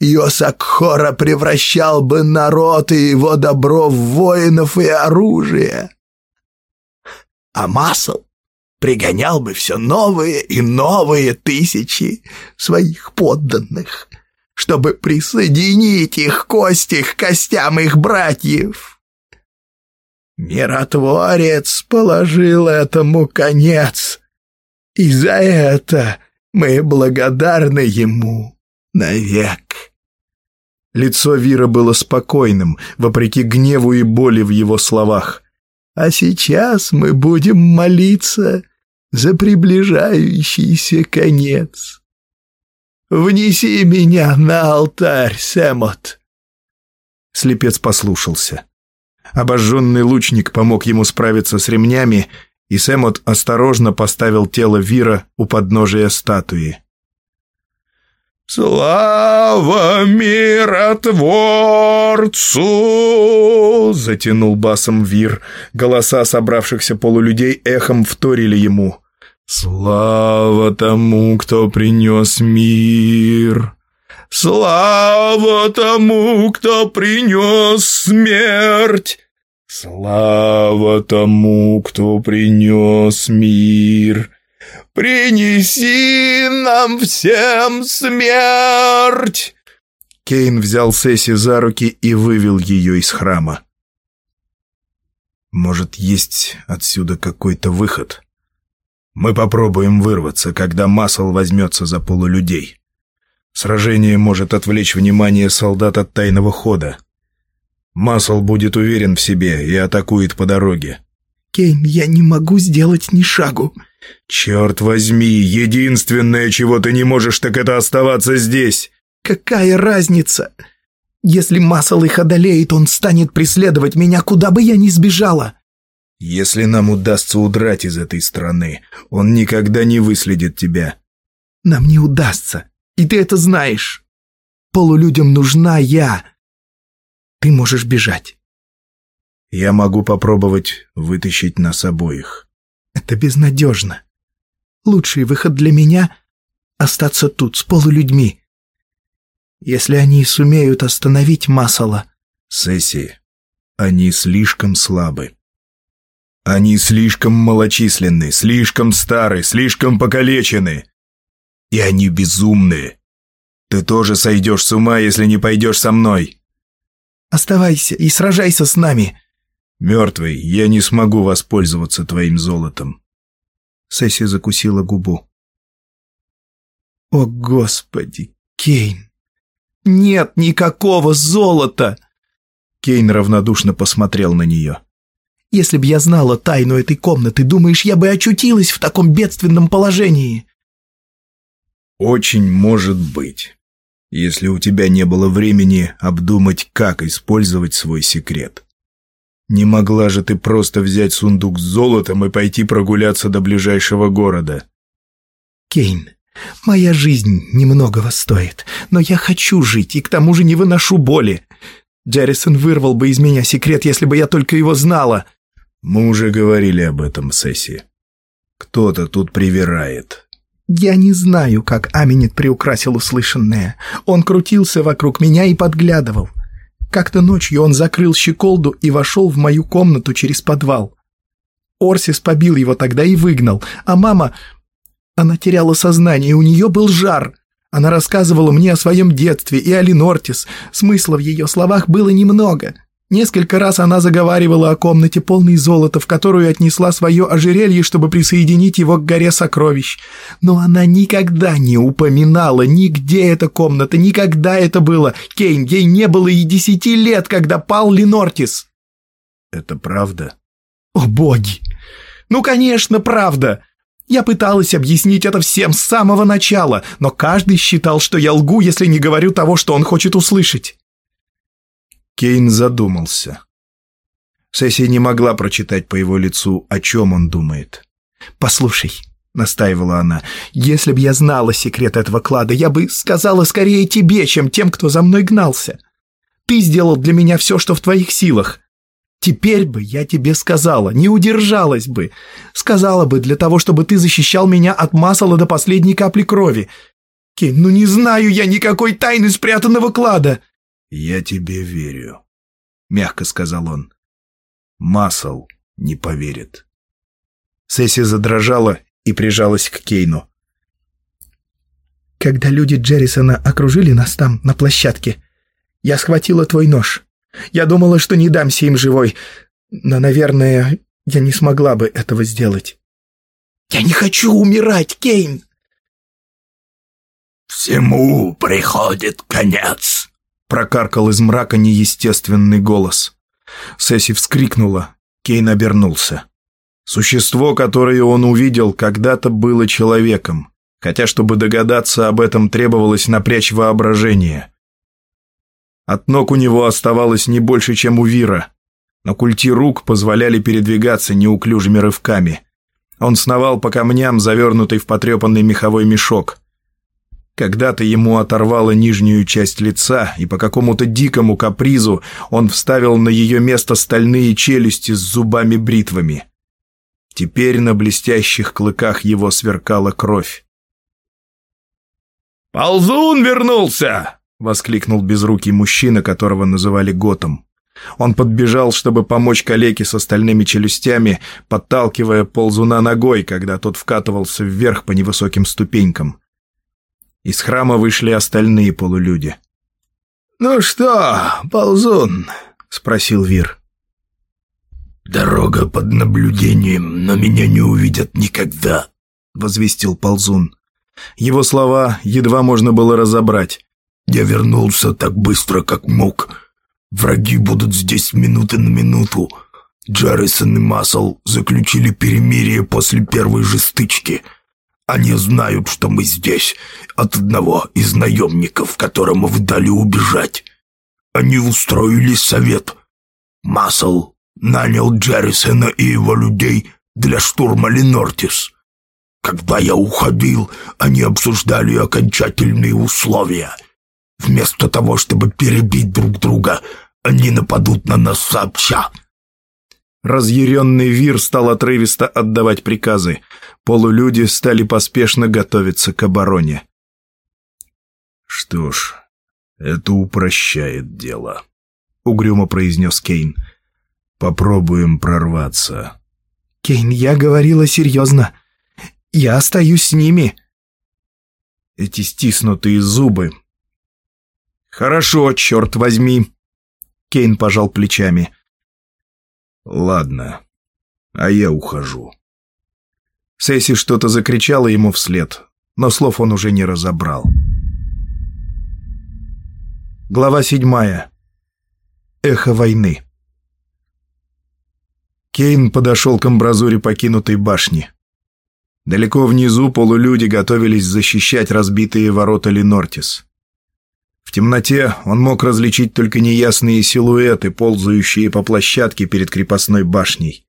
Йосакхора превращал бы народ и его добро в воинов и оружие. А Масл пригонял бы все новые и новые тысячи своих подданных — чтобы присоединить их кости к костям их братьев. Миротворец положил этому конец, и за это мы благодарны ему навек. Лицо Вира было спокойным, вопреки гневу и боли в его словах. «А сейчас мы будем молиться за приближающийся конец». Внеси меня на алтарь, Сэмот!» Слепец послушался. Обожженный лучник помог ему справиться с ремнями, и Сэмот осторожно поставил тело Вира у подножия статуи. «Слава миротворцу!» — затянул басом Вир. Голоса собравшихся полулюдей эхом вторили ему. Слава тому, кто принес мир! Слава тому, кто принес смерть! Слава тому, кто принес мир! Принеси нам всем смерть! Кейн взял Сесси за руки и вывел ее из храма. «Может, есть отсюда какой-то выход?» Мы попробуем вырваться, когда Масл возьмется за полулюдей. Сражение может отвлечь внимание солдат от тайного хода. Масл будет уверен в себе и атакует по дороге. Кейн, я не могу сделать ни шагу. Черт возьми, единственное, чего ты не можешь, так это оставаться здесь. Какая разница? Если Масл их одолеет, он станет преследовать меня, куда бы я ни сбежала. Если нам удастся удрать из этой страны, он никогда не выследит тебя. Нам не удастся, и ты это знаешь. Полулюдям нужна я. Ты можешь бежать. Я могу попробовать вытащить нас обоих. Это безнадежно. Лучший выход для меня — остаться тут с полулюдьми. Если они сумеют остановить Масала... Сесси, они слишком слабы. Они слишком малочисленны, слишком стары, слишком покалечены. И они безумны. Ты тоже сойдешь с ума, если не пойдешь со мной. Оставайся и сражайся с нами. Мертвый, я не смогу воспользоваться твоим золотом. Сесси закусила губу. О, Господи, Кейн! Нет никакого золота! Кейн равнодушно посмотрел на нее. Если бы я знала тайну этой комнаты, думаешь, я бы очутилась в таком бедственном положении?» «Очень может быть, если у тебя не было времени обдумать, как использовать свой секрет. Не могла же ты просто взять сундук с золотом и пойти прогуляться до ближайшего города?» «Кейн, моя жизнь немногого стоит, но я хочу жить и к тому же не выношу боли. Джеррисон вырвал бы из меня секрет, если бы я только его знала. Мы уже говорили об этом, Сесси. Кто-то тут привирает. Я не знаю, как Аминет приукрасил услышанное. Он крутился вокруг меня и подглядывал. Как-то ночью он закрыл щеколду и вошел в мою комнату через подвал. Орсис побил его тогда и выгнал, а мама... Она теряла сознание, и у нее был жар. Она рассказывала мне о своем детстве и о Ленортис. Смысла в ее словах было немного. Несколько раз она заговаривала о комнате, полной золота, в которую отнесла свое ожерелье, чтобы присоединить его к горе сокровищ. Но она никогда не упоминала нигде эта комната, никогда это было. Кейн, ей не было и десяти лет, когда пал Ленортис. Это правда? О, боги! Ну, конечно, правда! Я пыталась объяснить это всем с самого начала, но каждый считал, что я лгу, если не говорю того, что он хочет услышать. Кейн задумался. Сесси не могла прочитать по его лицу, о чем он думает. «Послушай», — настаивала она, — «если б я знала секрет этого клада, я бы сказала скорее тебе, чем тем, кто за мной гнался. Ты сделал для меня все, что в твоих силах. Теперь бы я тебе сказала, не удержалась бы. Сказала бы для того, чтобы ты защищал меня от масла до последней капли крови. Кейн, ну не знаю я никакой тайны спрятанного клада». «Я тебе верю», — мягко сказал он. «Масл не поверит». Сесси задрожала и прижалась к Кейну. «Когда люди Джеррисона окружили нас там, на площадке, я схватила твой нож. Я думала, что не дамся им живой, но, наверное, я не смогла бы этого сделать». «Я не хочу умирать, Кейн!» «Всему приходит конец», прокаркал из мрака неестественный голос. Сесси вскрикнула. Кейн обернулся. Существо, которое он увидел, когда-то было человеком, хотя, чтобы догадаться об этом, требовалось напрячь воображение. От ног у него оставалось не больше, чем у Вира, но культи рук позволяли передвигаться неуклюжими рывками. Он сновал по камням, завернутый в потрепанный меховой мешок – когда-то ему оторвало нижнюю часть лица, и по какому-то дикому капризу он вставил на ее место стальные челюсти с зубами-бритвами. Теперь на блестящих клыках его сверкала кровь. «Ползун вернулся!» — воскликнул безрукий мужчина, которого называли Готом. Он подбежал, чтобы помочь калеке с остальными челюстями, подталкивая ползуна ногой, когда тот вкатывался вверх по невысоким ступенькам. Из храма вышли остальные полулюди. «Ну что, ползун?» — спросил Вир. «Дорога под наблюдением, но меня не увидят никогда», — возвестил ползун. Его слова едва можно было разобрать. «Я вернулся так быстро, как мог. Враги будут здесь минуты на минуту. Джаррисон и Масл заключили перемирие после первой же стычки. А они знают, что мы здесь, от одного из наемников, которому вы дали убежать. Они устроили совет. Масл нанял Джеррисона и его людей для штурма Ленортис. Когда я уходил, они обсуждали окончательные условия. Вместо того, чтобы перебить друг друга, они нападут на нас сообща. Разъяренный вир стал отрывисто отдавать приказы. Полулюди стали поспешно готовиться к обороне. «Что ж, это упрощает дело», — угрюмо произнес Кейн. «Попробуем прорваться». «Кейн, я говорила серьезно. Я остаюсь с ними». Эти стиснутые зубы. «Хорошо, черт возьми», — Кейн пожал плечами. Ладно, а я ухожу. Сесси что-то закричала ему вслед, но слов он уже не разобрал. Глава седьмая. Эхо войны. Кейн подошел к амбразуре покинутой башни. Далеко внизу полулюди готовились защищать разбитые ворота Ленортис темноте он мог различить только неясные силуэты, ползающие по площадке перед крепостной башней.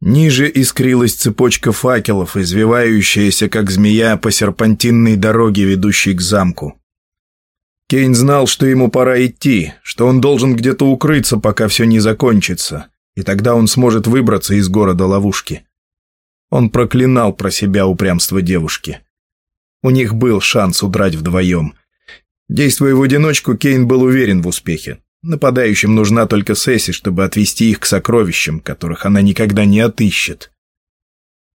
Ниже искрилась цепочка факелов, извивающаяся, как змея, по серпантинной дороге, ведущей к замку. Кейн знал, что ему пора идти, что он должен где-то укрыться, пока все не закончится, и тогда он сможет выбраться из города ловушки. Он проклинал про себя упрямство девушки. У них был шанс удрать вдвоем, Действуя в одиночку, Кейн был уверен в успехе. Нападающим нужна только Сесси, чтобы отвести их к сокровищам, которых она никогда не отыщет.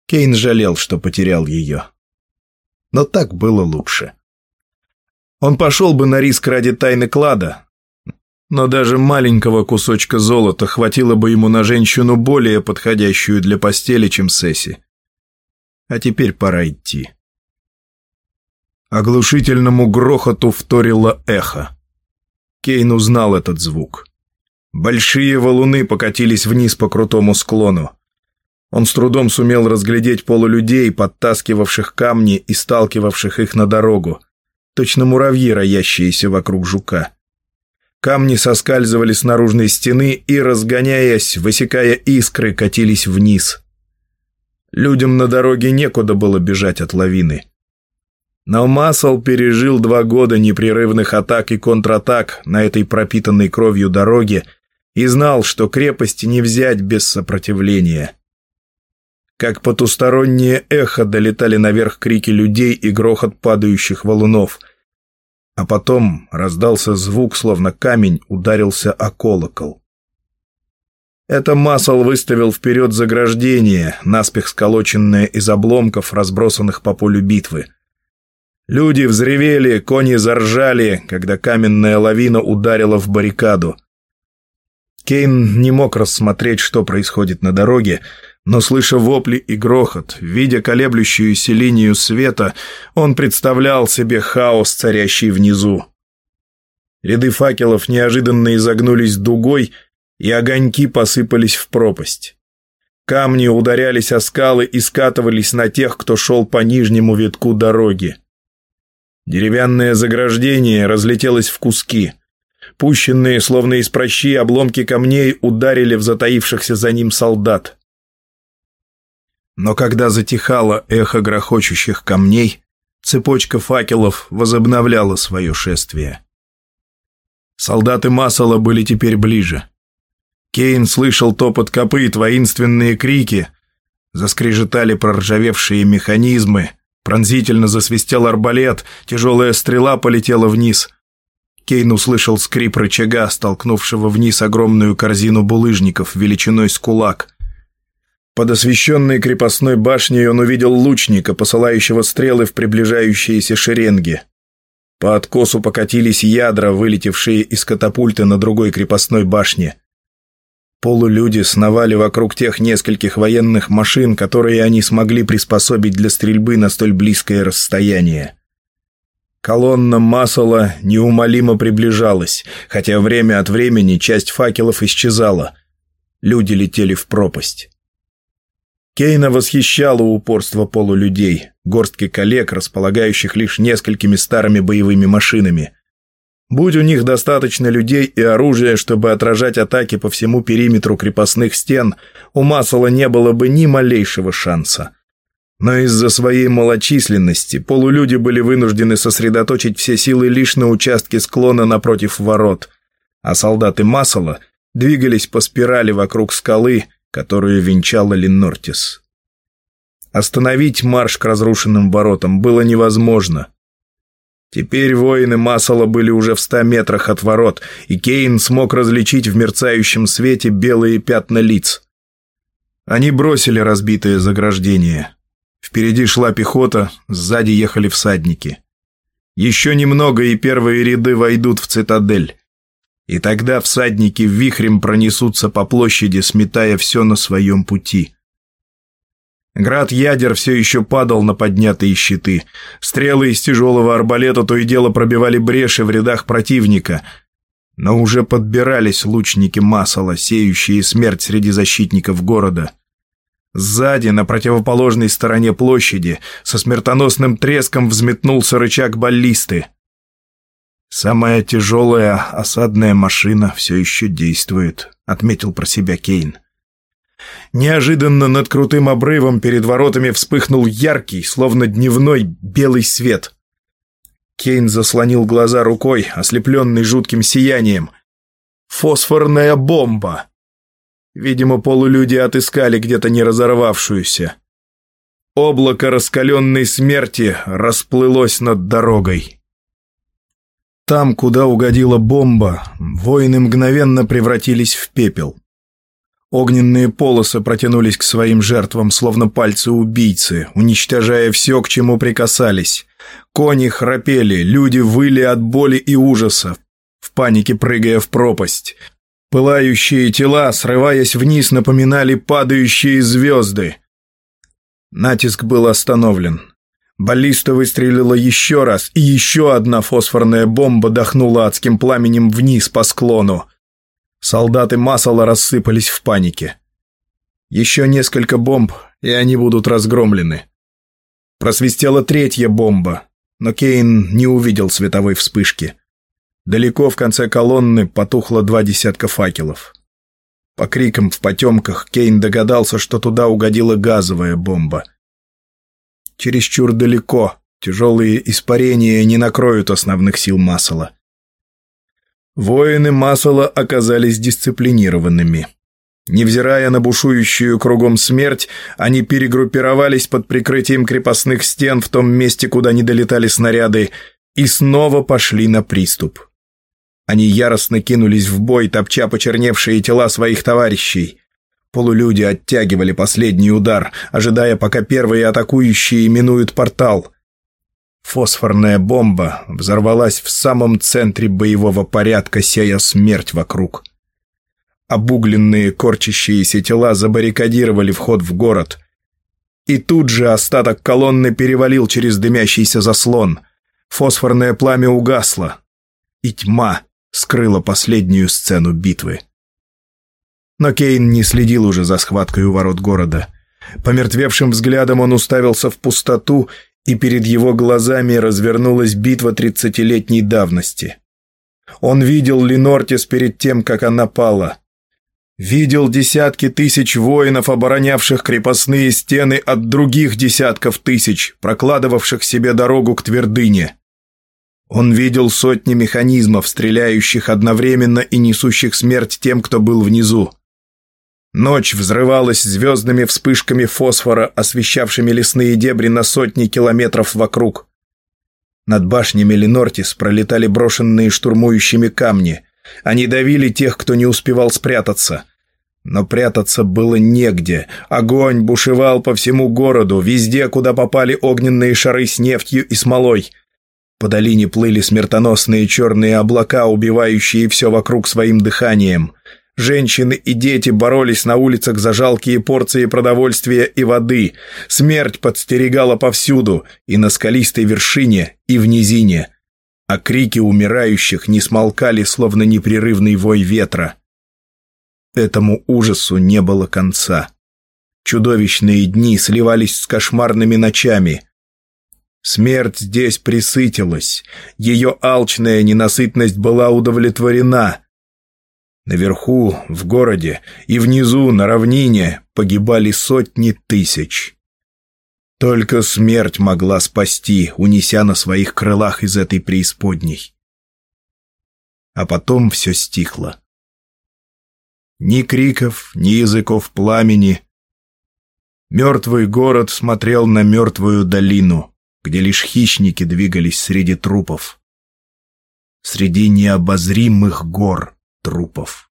Кейн жалел, что потерял ее. Но так было лучше. Он пошел бы на риск ради тайны клада, но даже маленького кусочка золота хватило бы ему на женщину более подходящую для постели, чем Сесси. А теперь пора идти. Оглушительному грохоту вторило эхо. Кейн узнал этот звук. Большие валуны покатились вниз по крутому склону. Он с трудом сумел разглядеть полулюдей, подтаскивавших камни и сталкивавших их на дорогу, точно муравьи, роящиеся вокруг жука. Камни соскальзывали с наружной стены и, разгоняясь, высекая искры, катились вниз. Людям на дороге некуда было бежать от лавины. Но Масл пережил два года непрерывных атак и контратак на этой пропитанной кровью дороге и знал, что крепости не взять без сопротивления. Как потустороннее эхо долетали наверх крики людей и грохот падающих валунов. А потом раздался звук, словно камень ударился о колокол. Это Масл выставил вперед заграждение, наспех сколоченное из обломков, разбросанных по полю битвы – Люди взревели, кони заржали, когда каменная лавина ударила в баррикаду. Кейн не мог рассмотреть, что происходит на дороге, но, слыша вопли и грохот, видя колеблющуюся линию света, он представлял себе хаос, царящий внизу. Ряды факелов неожиданно изогнулись дугой, и огоньки посыпались в пропасть. Камни ударялись о скалы и скатывались на тех, кто шел по нижнему витку дороги. Деревянное заграждение разлетелось в куски. Пущенные, словно из прощи, обломки камней ударили в затаившихся за ним солдат. Но когда затихало эхо грохочущих камней, цепочка факелов возобновляла свое шествие. Солдаты Масала были теперь ближе. Кейн слышал топот копыт, воинственные крики, заскрежетали проржавевшие механизмы — Пронзительно засвистел арбалет, тяжелая стрела полетела вниз. Кейн услышал скрип рычага, столкнувшего вниз огромную корзину булыжников величиной с кулак. Под освещенной крепостной башней он увидел лучника, посылающего стрелы в приближающиеся шеренги. По откосу покатились ядра, вылетевшие из катапульты на другой крепостной башне. Полулюди сновали вокруг тех нескольких военных машин, которые они смогли приспособить для стрельбы на столь близкое расстояние. Колонна Масала неумолимо приближалась, хотя время от времени часть факелов исчезала. Люди летели в пропасть. Кейна восхищала упорство полулюдей, горстки коллег, располагающих лишь несколькими старыми боевыми машинами. Будь у них достаточно людей и оружия, чтобы отражать атаки по всему периметру крепостных стен, у Масала не было бы ни малейшего шанса. Но из-за своей малочисленности полулюди были вынуждены сосредоточить все силы лишь на участке склона напротив ворот, а солдаты Масала двигались по спирали вокруг скалы, которую венчала Ленортис. Остановить марш к разрушенным воротам было невозможно – Теперь воины Масала были уже в ста метрах от ворот, и Кейн смог различить в мерцающем свете белые пятна лиц. Они бросили разбитое заграждение. Впереди шла пехота, сзади ехали всадники. Еще немного, и первые ряды войдут в цитадель. И тогда всадники вихрем пронесутся по площади, сметая все на своем пути. Град ядер все еще падал на поднятые щиты. Стрелы из тяжелого арбалета то и дело пробивали бреши в рядах противника. Но уже подбирались лучники Масала, сеющие смерть среди защитников города. Сзади, на противоположной стороне площади, со смертоносным треском взметнулся рычаг баллисты. «Самая тяжелая осадная машина все еще действует», — отметил про себя Кейн. Неожиданно над крутым обрывом перед воротами вспыхнул яркий, словно дневной, белый свет. Кейн заслонил глаза рукой, ослепленный жутким сиянием. «Фосфорная бомба!» Видимо, полулюди отыскали где-то не разорвавшуюся. Облако раскаленной смерти расплылось над дорогой. Там, куда угодила бомба, воины мгновенно превратились в пепел. Огненные полосы протянулись к своим жертвам, словно пальцы убийцы, уничтожая все, к чему прикасались. Кони храпели, люди выли от боли и ужаса, в панике прыгая в пропасть. Пылающие тела, срываясь вниз, напоминали падающие звезды. Натиск был остановлен. Баллиста выстрелила еще раз, и еще одна фосфорная бомба дохнула адским пламенем вниз по склону. Солдаты Масала рассыпались в панике. Еще несколько бомб, и они будут разгромлены. Просвистела третья бомба, но Кейн не увидел световой вспышки. Далеко в конце колонны потухло два десятка факелов. По крикам в потемках Кейн догадался, что туда угодила газовая бомба. Чересчур далеко, тяжелые испарения не накроют основных сил Масала. Воины Масала оказались дисциплинированными. Невзирая на бушующую кругом смерть, они перегруппировались под прикрытием крепостных стен в том месте, куда не долетали снаряды, и снова пошли на приступ. Они яростно кинулись в бой, топча почерневшие тела своих товарищей. Полулюди оттягивали последний удар, ожидая, пока первые атакующие минуют портал – Фосфорная бомба взорвалась в самом центре боевого порядка, сея смерть вокруг. Обугленные корчащиеся тела забаррикадировали вход в город. И тут же остаток колонны перевалил через дымящийся заслон. Фосфорное пламя угасло. И тьма скрыла последнюю сцену битвы. Но Кейн не следил уже за схваткой у ворот города. Помертвевшим взглядом он уставился в пустоту и перед его глазами развернулась битва тридцатилетней давности. Он видел Ленортис перед тем, как она пала. Видел десятки тысяч воинов, оборонявших крепостные стены от других десятков тысяч, прокладывавших себе дорогу к твердыне. Он видел сотни механизмов, стреляющих одновременно и несущих смерть тем, кто был внизу. Ночь взрывалась звездными вспышками фосфора, освещавшими лесные дебри на сотни километров вокруг. Над башнями Ленортис пролетали брошенные штурмующими камни. Они давили тех, кто не успевал спрятаться. Но прятаться было негде. Огонь бушевал по всему городу, везде, куда попали огненные шары с нефтью и смолой. По долине плыли смертоносные черные облака, убивающие все вокруг своим дыханием – Женщины и дети боролись на улицах за жалкие порции продовольствия и воды. Смерть подстерегала повсюду, и на скалистой вершине, и в низине. А крики умирающих не смолкали, словно непрерывный вой ветра. Этому ужасу не было конца. Чудовищные дни сливались с кошмарными ночами. Смерть здесь присытилась, ее алчная ненасытность была удовлетворена – Наверху, в городе и внизу, на равнине, погибали сотни тысяч. Только смерть могла спасти, унеся на своих крылах из этой преисподней. А потом все стихло. Ни криков, ни языков пламени. Мертвый город смотрел на мертвую долину, где лишь хищники двигались среди трупов. Среди необозримых гор — трупов.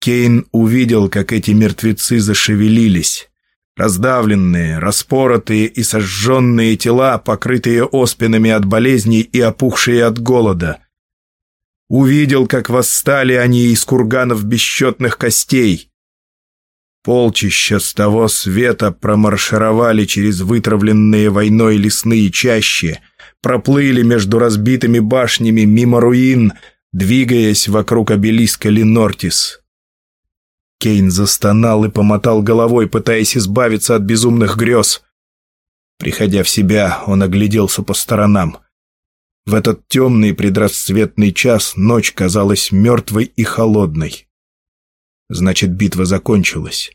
Кейн увидел, как эти мертвецы зашевелились. Раздавленные, распоротые и сожженные тела, покрытые оспинами от болезней и опухшие от голода. Увидел, как восстали они из курганов бесчетных костей. Полчища с того света промаршировали через вытравленные войной лесные чащи, проплыли между разбитыми башнями мимо руин — двигаясь вокруг обелиска Ленортис. Кейн застонал и помотал головой, пытаясь избавиться от безумных грез. Приходя в себя, он огляделся по сторонам. В этот темный предрассветный час ночь казалась мертвой и холодной. Значит, битва закончилась.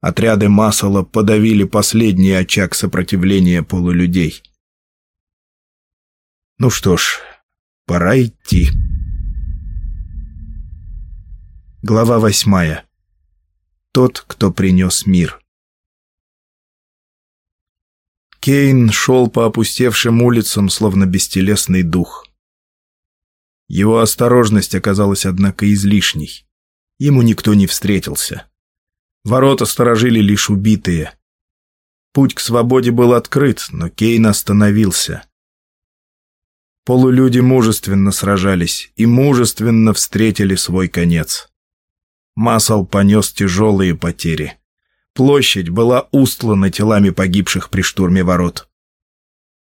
Отряды Масала подавили последний очаг сопротивления полулюдей. Ну что ж, Пора идти. Глава восьмая. Тот, кто принес мир. Кейн шел по опустевшим улицам, словно бестелесный дух. Его осторожность оказалась, однако, излишней. Ему никто не встретился. Ворота сторожили лишь убитые. Путь к свободе был открыт, но Кейн остановился. Полулюди мужественно сражались и мужественно встретили свой конец. Масал понес тяжелые потери. Площадь была устлана телами погибших при штурме ворот.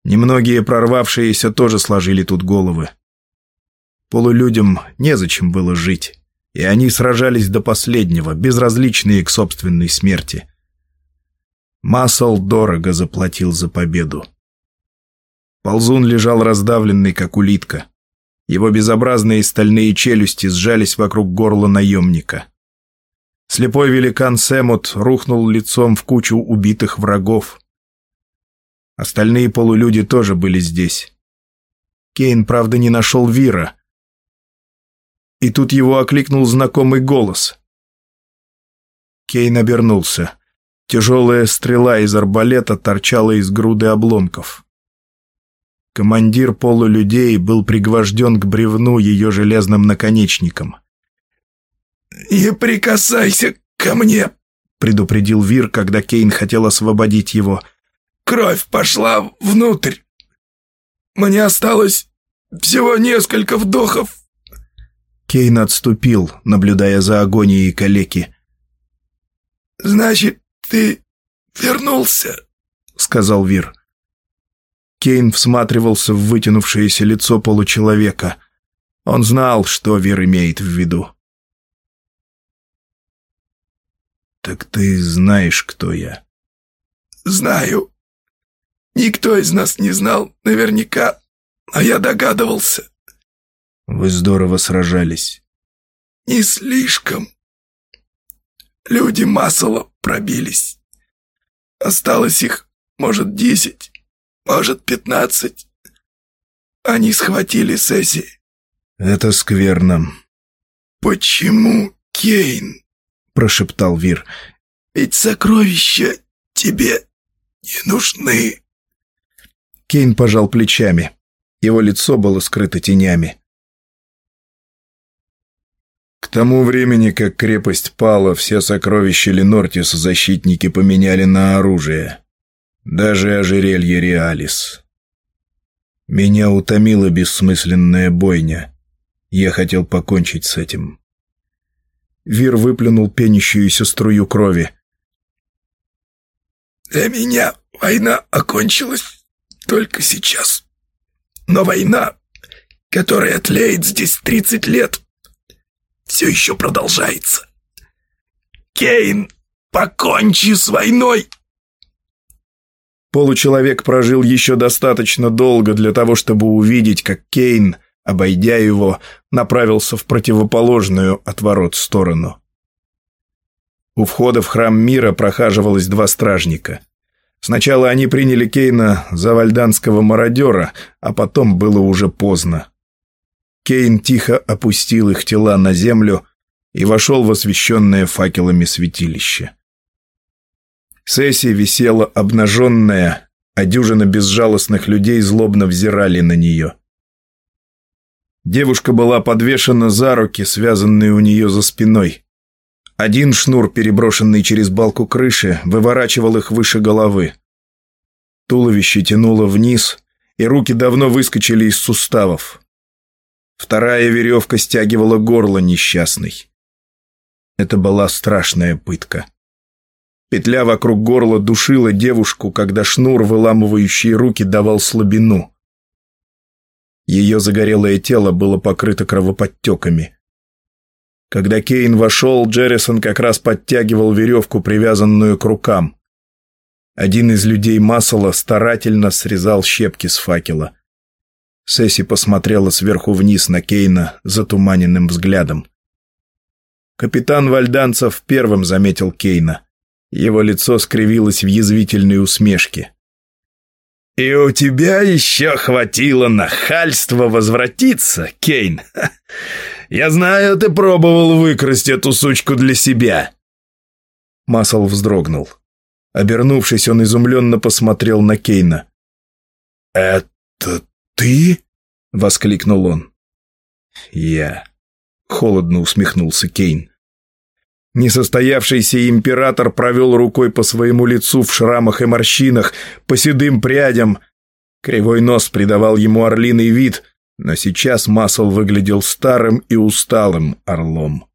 Немногие прорвавшиеся тоже сложили тут головы. Полулюдям незачем было жить, и они сражались до последнего, безразличные к собственной смерти. Масал дорого заплатил за победу. Ползун лежал раздавленный, как улитка. Его безобразные стальные челюсти сжались вокруг горла наемника. Слепой великан Сэмот рухнул лицом в кучу убитых врагов. Остальные полулюди тоже были здесь. Кейн, правда, не нашел Вира. И тут его окликнул знакомый голос. Кейн обернулся. Тяжелая стрела из арбалета торчала из груды обломков. Командир полулюдей был пригвожден к бревну ее железным наконечником. «Не прикасайся ко мне!» — предупредил Вир, когда Кейн хотел освободить его. «Кровь пошла внутрь! Мне осталось всего несколько вдохов!» Кейн отступил, наблюдая за агонией калеки. «Значит, ты вернулся?» — сказал Вир. — Кейн всматривался в вытянувшееся лицо получеловека. Он знал, что Вир имеет в виду. «Так ты знаешь, кто я?» «Знаю. Никто из нас не знал наверняка, а я догадывался». «Вы здорово сражались». «Не слишком. Люди массово пробились. Осталось их, может, десять может, пятнадцать. Они схватили Сесси. Это скверно. Почему, Кейн? Прошептал Вир. Ведь сокровища тебе не нужны. Кейн пожал плечами. Его лицо было скрыто тенями. К тому времени, как крепость пала, все сокровища Ленортиса защитники поменяли на оружие даже ожерелье Реалис. Меня утомила бессмысленная бойня. Я хотел покончить с этим. Вир выплюнул пенящуюся струю крови. «Для меня война окончилась только сейчас. Но война, которая тлеет здесь тридцать лет, все еще продолжается. Кейн, покончи с войной!» Получеловек прожил еще достаточно долго для того, чтобы увидеть, как Кейн, обойдя его, направился в противоположную отворот сторону. У входа в храм мира прохаживалось два стражника. Сначала они приняли Кейна за вальданского мародера, а потом было уже поздно. Кейн тихо опустил их тела на землю и вошел в освещенное факелами святилище. Сессия висела обнаженная, а дюжина безжалостных людей злобно взирали на нее. Девушка была подвешена за руки, связанные у нее за спиной. Один шнур, переброшенный через балку крыши, выворачивал их выше головы. Туловище тянуло вниз, и руки давно выскочили из суставов. Вторая веревка стягивала горло несчастной. Это была страшная пытка. Петля вокруг горла душила девушку, когда шнур, выламывающий руки, давал слабину. Ее загорелое тело было покрыто кровоподтеками. Когда Кейн вошел, Джеррисон как раз подтягивал веревку, привязанную к рукам. Один из людей Массела старательно срезал щепки с факела. Сесси посмотрела сверху вниз на Кейна затуманенным взглядом. Капитан Вальданцев первым заметил Кейна. Его лицо скривилось в язвительной усмешке. «И у тебя еще хватило нахальства возвратиться, Кейн. Я знаю, ты пробовал выкрасть эту сучку для себя». Масл вздрогнул. Обернувшись, он изумленно посмотрел на Кейна. «Это ты?» — воскликнул он. «Я...» — холодно усмехнулся Кейн. Несостоявшийся император провел рукой по своему лицу в шрамах и морщинах, по седым прядям. Кривой нос придавал ему орлиный вид, но сейчас Масл выглядел старым и усталым орлом.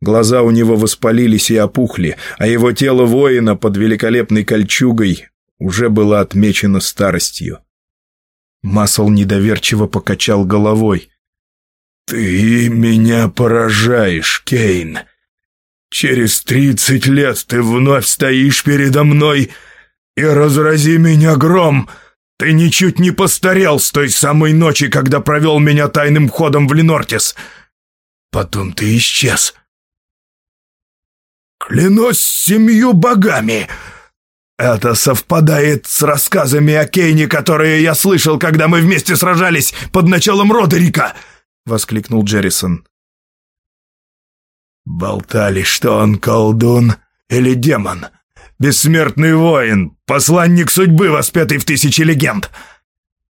Глаза у него воспалились и опухли, а его тело воина под великолепной кольчугой уже было отмечено старостью. Масл недоверчиво покачал головой. «Ты меня поражаешь, Кейн!» Через тридцать лет ты вновь стоишь передо мной и разрази меня гром. Ты ничуть не постарел с той самой ночи, когда провел меня тайным ходом в Ленортис. Потом ты исчез. Клянусь семью богами. Это совпадает с рассказами о Кейне, которые я слышал, когда мы вместе сражались под началом Родерика, воскликнул Джеррисон. Болтали, что он колдун или демон. Бессмертный воин, посланник судьбы, воспетый в тысячи легенд.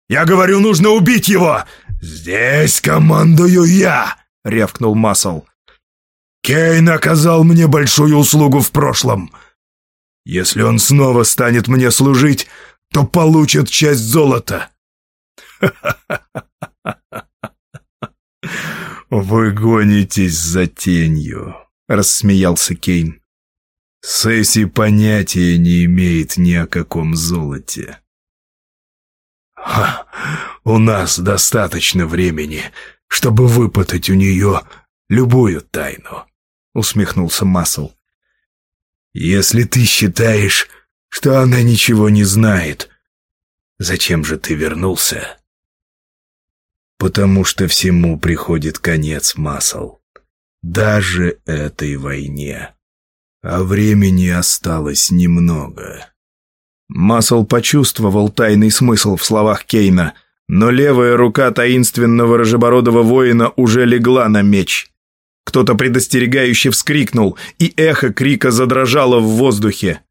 Я говорю, нужно убить его! Здесь командую я!» — рявкнул Масл. «Кейн оказал мне большую услугу в прошлом. Если он снова станет мне служить, то получит часть золота». «Ха-ха-ха!» «Вы гонитесь за тенью», — рассмеялся Кейн. «Сесси понятия не имеет ни о каком золоте». «Ха! У нас достаточно времени, чтобы выпытать у нее любую тайну», — усмехнулся Масл. «Если ты считаешь, что она ничего не знает, зачем же ты вернулся?» потому что всему приходит конец масел. Даже этой войне. А времени осталось немного. Масл почувствовал тайный смысл в словах Кейна, но левая рука таинственного рыжебородого воина уже легла на меч. Кто-то предостерегающе вскрикнул, и эхо крика задрожало в воздухе.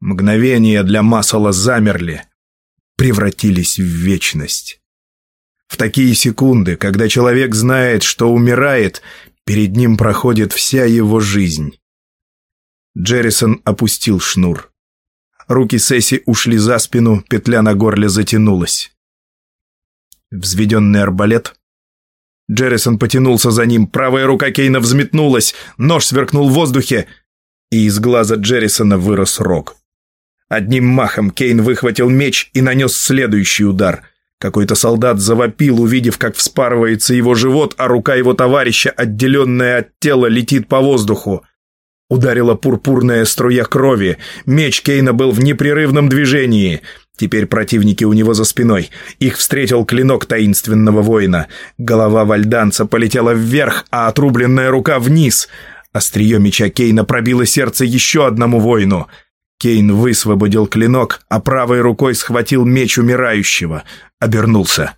Мгновения для Масала замерли, превратились в вечность. В такие секунды, когда человек знает, что умирает, перед ним проходит вся его жизнь. Джеррисон опустил шнур. Руки Сесси ушли за спину, петля на горле затянулась. Взведенный арбалет. Джеррисон потянулся за ним, правая рука Кейна взметнулась, нож сверкнул в воздухе, и из глаза Джеррисона вырос рог. Одним махом Кейн выхватил меч и нанес следующий удар – какой-то солдат завопил, увидев, как вспарывается его живот, а рука его товарища, отделенная от тела, летит по воздуху. Ударила пурпурная струя крови. Меч Кейна был в непрерывном движении. Теперь противники у него за спиной. Их встретил клинок таинственного воина. Голова вальданца полетела вверх, а отрубленная рука вниз. Острие меча Кейна пробило сердце еще одному воину. Кейн высвободил клинок, а правой рукой схватил меч умирающего. Обернулся.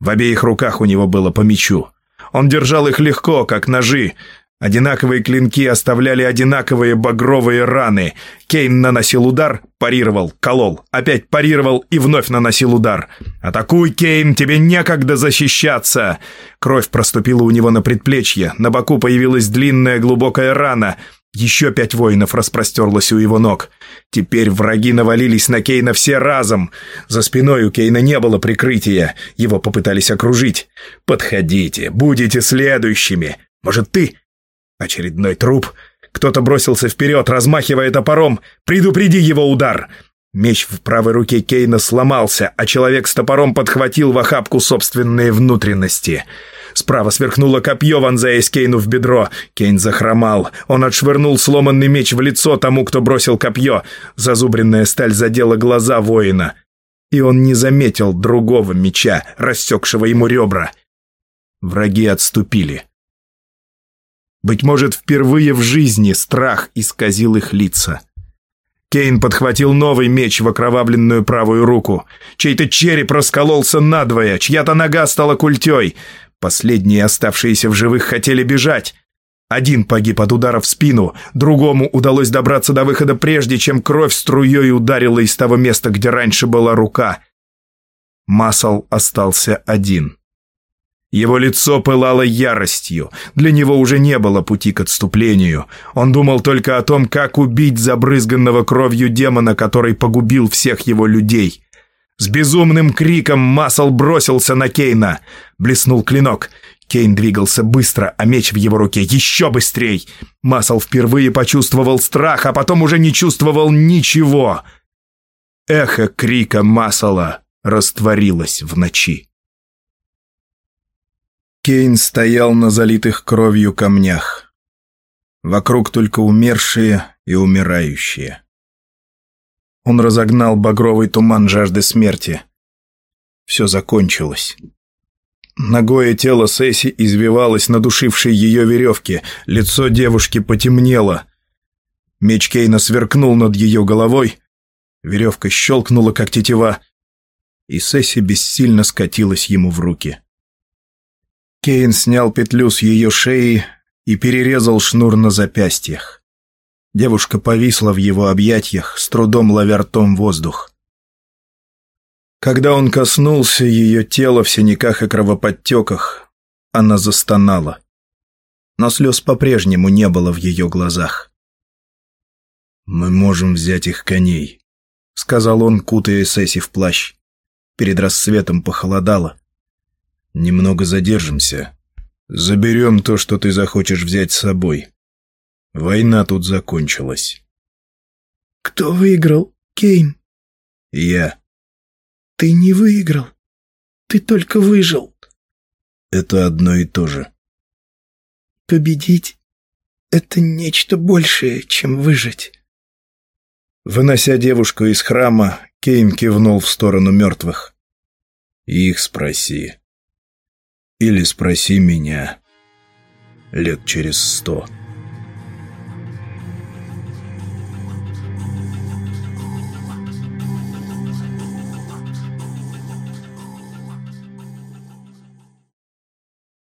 В обеих руках у него было по мечу. Он держал их легко, как ножи. Одинаковые клинки оставляли одинаковые багровые раны. Кейн наносил удар, парировал, колол, опять парировал и вновь наносил удар. «Атакуй, Кейн, тебе некогда защищаться!» Кровь проступила у него на предплечье, на боку появилась длинная глубокая рана. Еще пять воинов распростерлось у его ног. Теперь враги навалились на Кейна все разом. За спиной у Кейна не было прикрытия. Его попытались окружить. «Подходите, будете следующими. Может, ты?» Очередной труп. Кто-то бросился вперед, размахивая топором. «Предупреди его удар!» Меч в правой руке Кейна сломался, а человек с топором подхватил в охапку собственные внутренности. «Подходите!» Справа сверкнуло копье, вонзаясь Кейну в бедро. Кейн захромал. Он отшвырнул сломанный меч в лицо тому, кто бросил копье. Зазубренная сталь задела глаза воина. И он не заметил другого меча, рассекшего ему ребра. Враги отступили. Быть может, впервые в жизни страх исказил их лица. Кейн подхватил новый меч в окровавленную правую руку. Чей-то череп раскололся надвое, чья-то нога стала культей. Последние, оставшиеся в живых, хотели бежать. Один погиб от удара в спину, другому удалось добраться до выхода прежде, чем кровь струей ударила из того места, где раньше была рука. Масл остался один. Его лицо пылало яростью, для него уже не было пути к отступлению. Он думал только о том, как убить забрызганного кровью демона, который погубил всех его людей. С безумным криком Масл бросился на Кейна. Блеснул клинок. Кейн двигался быстро, а меч в его руке еще быстрее. Масл впервые почувствовал страх, а потом уже не чувствовал ничего. Эхо крика Масла растворилось в ночи. Кейн стоял на залитых кровью камнях. Вокруг только умершие и умирающие. Он разогнал багровый туман жажды смерти. Все закончилось. Ногое тело Сесси извивалось на душившей ее веревке, лицо девушки потемнело. Меч Кейна сверкнул над ее головой, веревка щелкнула, как тетива, и Сесси бессильно скатилась ему в руки. Кейн снял петлю с ее шеи и перерезал шнур на запястьях. Девушка повисла в его объятиях, с трудом ловя ртом воздух. Когда он коснулся ее тела в синяках и кровоподтеках, она застонала. Но слез по-прежнему не было в ее глазах. «Мы можем взять их коней», — сказал он, кутая Сесси в плащ. Перед рассветом похолодало. «Немного задержимся. Заберем то, что ты захочешь взять с собой. Война тут закончилась. Кто выиграл, Кейн? Я. Ты не выиграл. Ты только выжил. Это одно и то же. Победить — это нечто большее, чем выжить. Вынося девушку из храма, Кейн кивнул в сторону мертвых. Их спроси. Или спроси меня. Лет через сто.